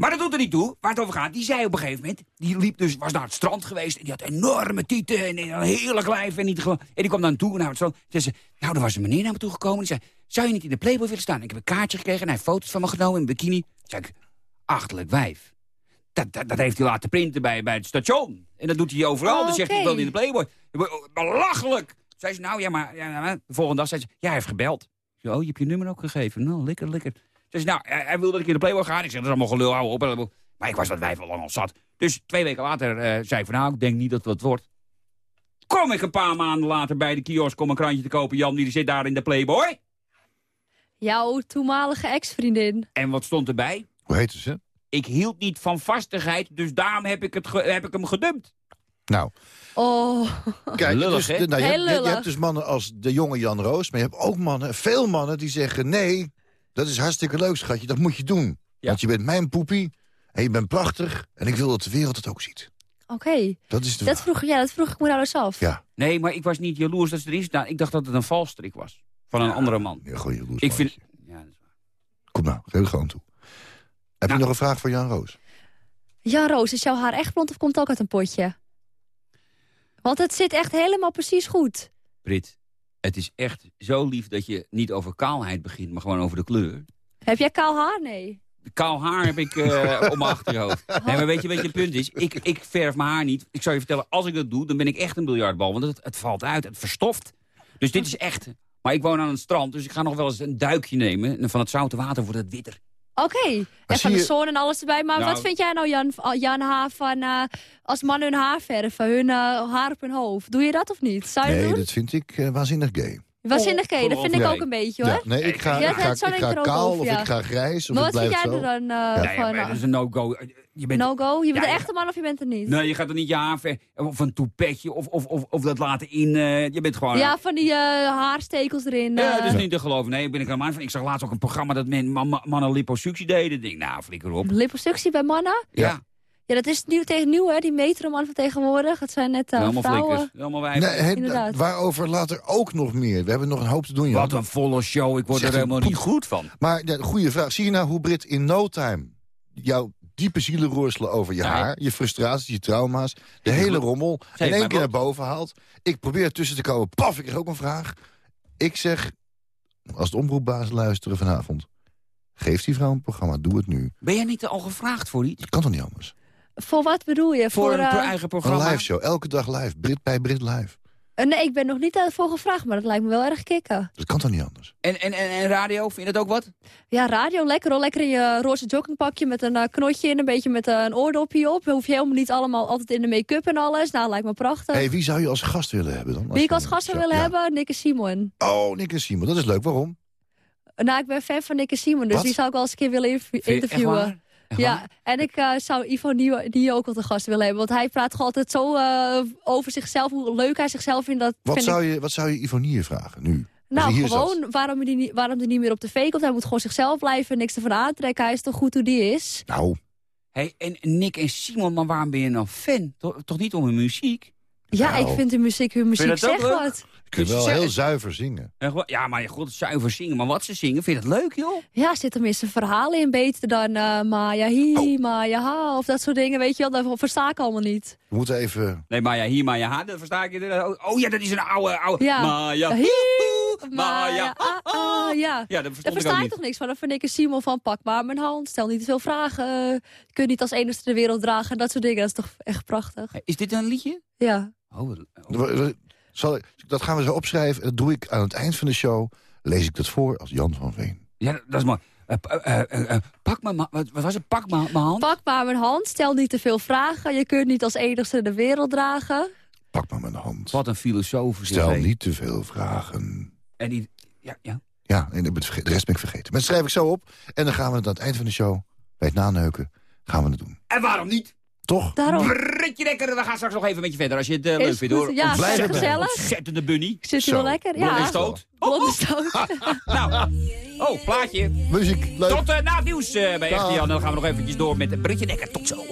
Maar dat doet er niet toe, waar het over gaat. Die zei op een gegeven moment, die liep dus, was naar het strand geweest... en die had enorme tieten en een heerlijk lijf. En, niet, gewoon- en die kwam dan toe naar het strand. Zei ze, nou, er was een meneer naar me toe gekomen. Die zei, zou je niet in de Playboy willen staan? Ik heb een kaartje gekregen en hij heeft foto's van me genomen in een bikini. Zei ik, achterlijk wijf. Dat, dat, dat heeft hij laten printen bij, bij het station. En dat doet hij overal. Oh, dan zegt hij, ik wil in de Playboy. Belachelijk! Zei ze, nou ja, maar... Ja, de volgende dag zei ze, ja, hij heeft gebeld. Zei, oh, je hebt je nummer ook gegeven. Nou, lekker, lekker. Zei ze, nou, hij, wil dat ik in de Playboy ga. Ik zeg, dat is allemaal gelul, hou op. Maar ik was dat wijf al lang al zat. Dus twee weken later eh, zei ik van, nou, ik denk niet dat het wat wordt. Kom ik een paar maanden later bij de kiosk om een krantje te kopen. Jan, die zit daar in de Playboy. Jouw toenmalige ex-vriendin. En wat stond erbij? Hoe heet ze? Ik hield niet van vastigheid, dus daarom heb ik, het ge- heb ik hem gedumpt. Nou, Oh, kijk, Lullig, dus, hè? nou, je, hebt- je, hebt dus mannen als de jonge Jan Roos... maar je hebt ook mannen, veel mannen, die zeggen... nee, dat is hartstikke leuk, schatje, dat moet je doen. Want je bent mijn poepie en je bent prachtig... en ik wil dat de wereld het ook ziet. oké. Dat is de Dat vraag. vroeg, ja, dat vroeg ik me nou eens af. Ja, Nee, maar ik was niet jaloers dat ze erin staan. Ik dacht dat het een valstrik was. Van een andere man. ja gewoon jaloers Ik vind... Ja, dat is waar. Kom nou, geef gewoon toe. Heb Nou. je nog een vraag voor Jan Roos? Jan Roos, is jouw haar echt blond of komt het ook uit een potje? Want het zit echt helemaal precies goed. Brit, het is echt zo lief dat je niet over kaalheid begint, maar gewoon over de kleur. Heb jij kaal haar? Nee. Kaal haar heb ik eh op mijn achterhoofd. [laughs] Nee, maar weet je wat je het punt is? Ik, ik verf mijn haar niet. Ik zou je vertellen, als ik dat doe, dan ben ik echt een biljartbal. Want het, het valt uit, het verstoft. Dus dit is echt... Maar ik woon aan het strand, dus ik ga nog wel eens een duikje nemen. En van het zoute water wordt het witter. Oké. En zie van de zon en alles erbij. Maar Nou- wat vind jij nou, Jan, Jan H., van eh, als mannen hun haar verven, hun eh, haar op hun hoofd? Doe je dat of niet? Zou je Nee, doen? dat vind ik eh, waanzinnig gay. Waanzinnigheden, dat vind ik Ja. ook een beetje hoor. Ja, nee, ik ga, Ja, ik ga, ik ga ook kaal of ja. ik ga grijs of Maar wat vind blijft jij zo. er dan Ja, eh, ja, van? dat is een no-go. Je bent, No-go? Je bent Ja, een ja. echte man of je bent er niet? Nee, je gaat er niet ver- of een toepetje of, of, of, of dat laten in. eh, je bent gewoon... Ja, van die eh, haarstekels erin. Ja, eh. dat is niet te geloven. Nee, ben ik helemaal van. Ik zag laatst ook een programma dat men, ma- ma- mannen liposuctie deden. Ik denk, nou, flikker op. Liposuctie bij mannen? Ja, Ja, dat is nieuw tegen nieuw, hè? Die metroman van tegenwoordig. Het zijn net eh, helemaal vrouwen. flikkers. Helemaal wijven. Nee, waarover later ook nog meer. We hebben nog een hoop te doen, Jan. Wat een volle show. Ik word Zeg er helemaal niet goed van. Maar ja, goede vraag. Zie je nou hoe Brit in no time jouw diepe zielenroerselen over je Nee. haar, je frustraties, je trauma's, de hele rommel in mij één keer naar boven haalt? Ik probeer ertussen te komen. Paf, ik krijg ook een vraag. Ik zeg, als de omroepbaas luisteren vanavond, geef die vrouw een programma, doe het nu. Ben jij niet al gevraagd voor iets? Dat kan toch niet anders? Voor wat bedoel je? Voor, een eh, eigen Een programma? live show, elke dag live. Brit bij Brit live. eh, nee, ik ben nog niet daarvoor gevraagd, maar dat lijkt me wel erg kicken. Dat kan toch niet anders? En, en, en, en radio, vind je dat ook wat? Ja, radio, lekker hoor. Lekker in je roze joggingpakje met een eh, knotje in, een beetje met een oordopje op. Hoef je helemaal niet allemaal altijd in de make-up en alles. Nou, lijkt me prachtig. hey, wie zou je als gast willen hebben dan? Wie ik als gast zou Ja. willen hebben? Nick en Simon. Oh, Nick en Simon, dat is leuk. Waarom? Nou, ik ben fan van Nick en Simon, dus Wat? die zou ik wel eens een keer willen interviewen. Ja, en ik eh, zou Ivo Nio Nio ook wel te gast willen hebben. Want hij praat gewoon altijd zo eh, over zichzelf, hoe leuk hij zichzelf vindt. Dat Wat vind zou, ik... je, wat zou je Ivonier vragen nu? Nou, zat? gewoon waarom, hij die, niet- waarom hij niet meer op tv komt. Hij moet gewoon zichzelf blijven, niks ervan aantrekken. Hij is toch goed hoe die is. Nou, Hey, en Nick en Simon, maar waarom ben je nou fan? Toch, toch niet om hun muziek? Ja, Nou. ik vind de muziek, hun muziek dat ook wat. je kunt wel heel zuiver zingen. Ja, maar je god, zuiver zingen. Maar wat ze zingen, vind je dat leuk, joh? Ja, zit tenminste verhalen in beter dan eh, Maya hi, Oh. Maya ha of dat soort dingen. Weet je wel, dat versta ik allemaal niet. We moeten even... Nee, maar ja, hier, maar ja, dat versta ik. je. Oh ja, dat is een oude, oude. Ja. Maar ja, Hi. Maya, ah, ah, ja. Ja, dat Daar ik versta ik niet. toch niks van. Dan vind ik een Simon van pak maar mijn hand. Stel niet te veel vragen. eh, je kunt niet als enigste de wereld dragen. Dat soort dingen. Dat is toch echt prachtig. Is dit een liedje? Ja. Oh, oh. Zal, ik- dat gaan we zo opschrijven. En dat doe ik aan het eind van de show. Lees ik dat voor als Jan van Veen. Ja, dat is mooi. Eh, eh, eh, pak me, wat, wat was het? Pak me mijn hand. Pak maar mijn hand. Stel niet te veel vragen. Je kunt niet als enigste de wereld dragen. Pak maar mijn hand. Wat een filosoof. Stel niet te veel vragen. En die, ja, ja. Ja, en ik ben het verge- de rest ben ik vergeten. Maar dat schrijf ik zo op. En dan gaan we het aan het eind van de show, bij het naneuken, gaan we het doen. En waarom niet? Toch? Daarom Britje lekker, we gaan straks nog even met je verder als je het eh, Is leuk vindt hoor. Ja, Blijf erbij. gezellig. Ontzettende bunny. Zit je wel lekker? Ja. stoot. Blonde stoot. Nou, oh, plaatje. Muziek, leuk. Tot eh, na het nieuws eh, bij Jan. Dan gaan we nog eventjes door met een Britje Dekker. Tot zo. [laughs]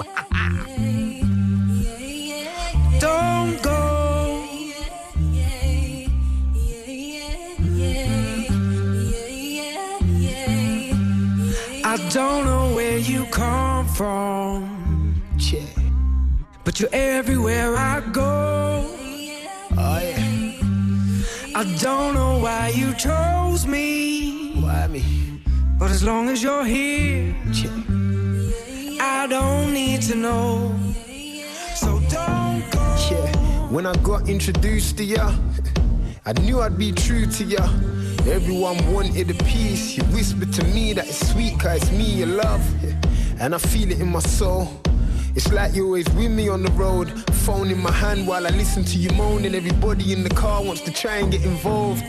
Don't go. I don't know where you come from, yeah. but you're everywhere I go. Oh yeah. I don't know why you chose me. Why me? But as long as you're here, yeah, I don't need to know. So don't go. Yeah, when I got introduced to ya, I knew I'd be true to ya. Everyone wanted a piece. You whispered to me that it's sweet, cause it's me you love. Yeah, And I feel it in my soul. It's like you're always with me on the road. Phone in my hand while I listen to you moan. And everybody in the car wants to try and get involved.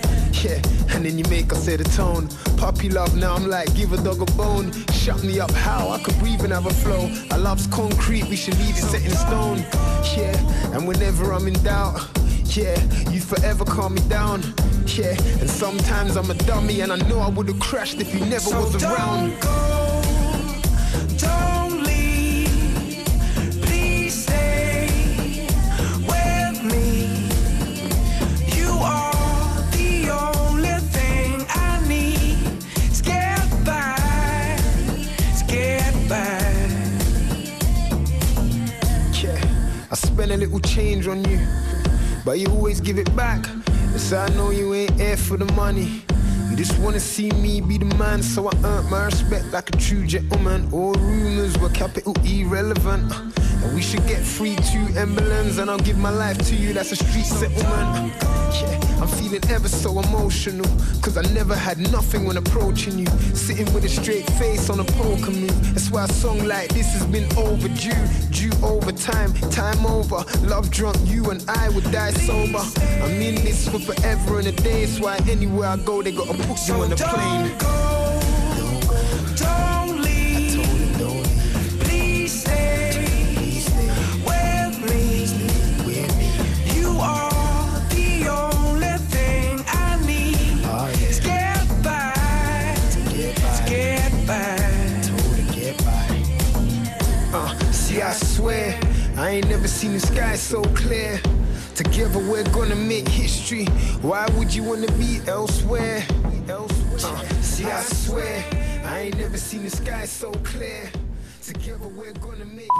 Yeah, and then you make us set a tone. Puppy love, now I'm like, give a dog a bone. Shut me up, how? I could breathe and have a flow. Our love's concrete, we should leave it set in stone. Yeah, and whenever I'm in doubt, yeah, you forever calm me down. Yeah, and sometimes I'm a dummy and I know I would've crashed if you never So was around. Don't go, spend a little change on you, but you always give it back. So I know you ain't here for the money. You just wanna see me be the man, so I earned my respect like a true gentleman. All rumors were capital irrelevant. And we should get free two emblems, and I'll give my life to you. That's a street settlement. Yeah, I'm feeling ever so emotional. Cause I never had nothing when approaching you. Sitting with a straight face on a poker move. That's why a song like this has been overdue. Due over time, time over. Love drunk, you and I would die sober. I'm in this for forever and a day. That's why anywhere I go, they gotta put you on the plane. I ain't never seen the sky so clear. Together we're gonna make history. Why would you wanna be elsewhere? Uh, see, I swear, I ain't never seen the sky so clear. Together we're gonna make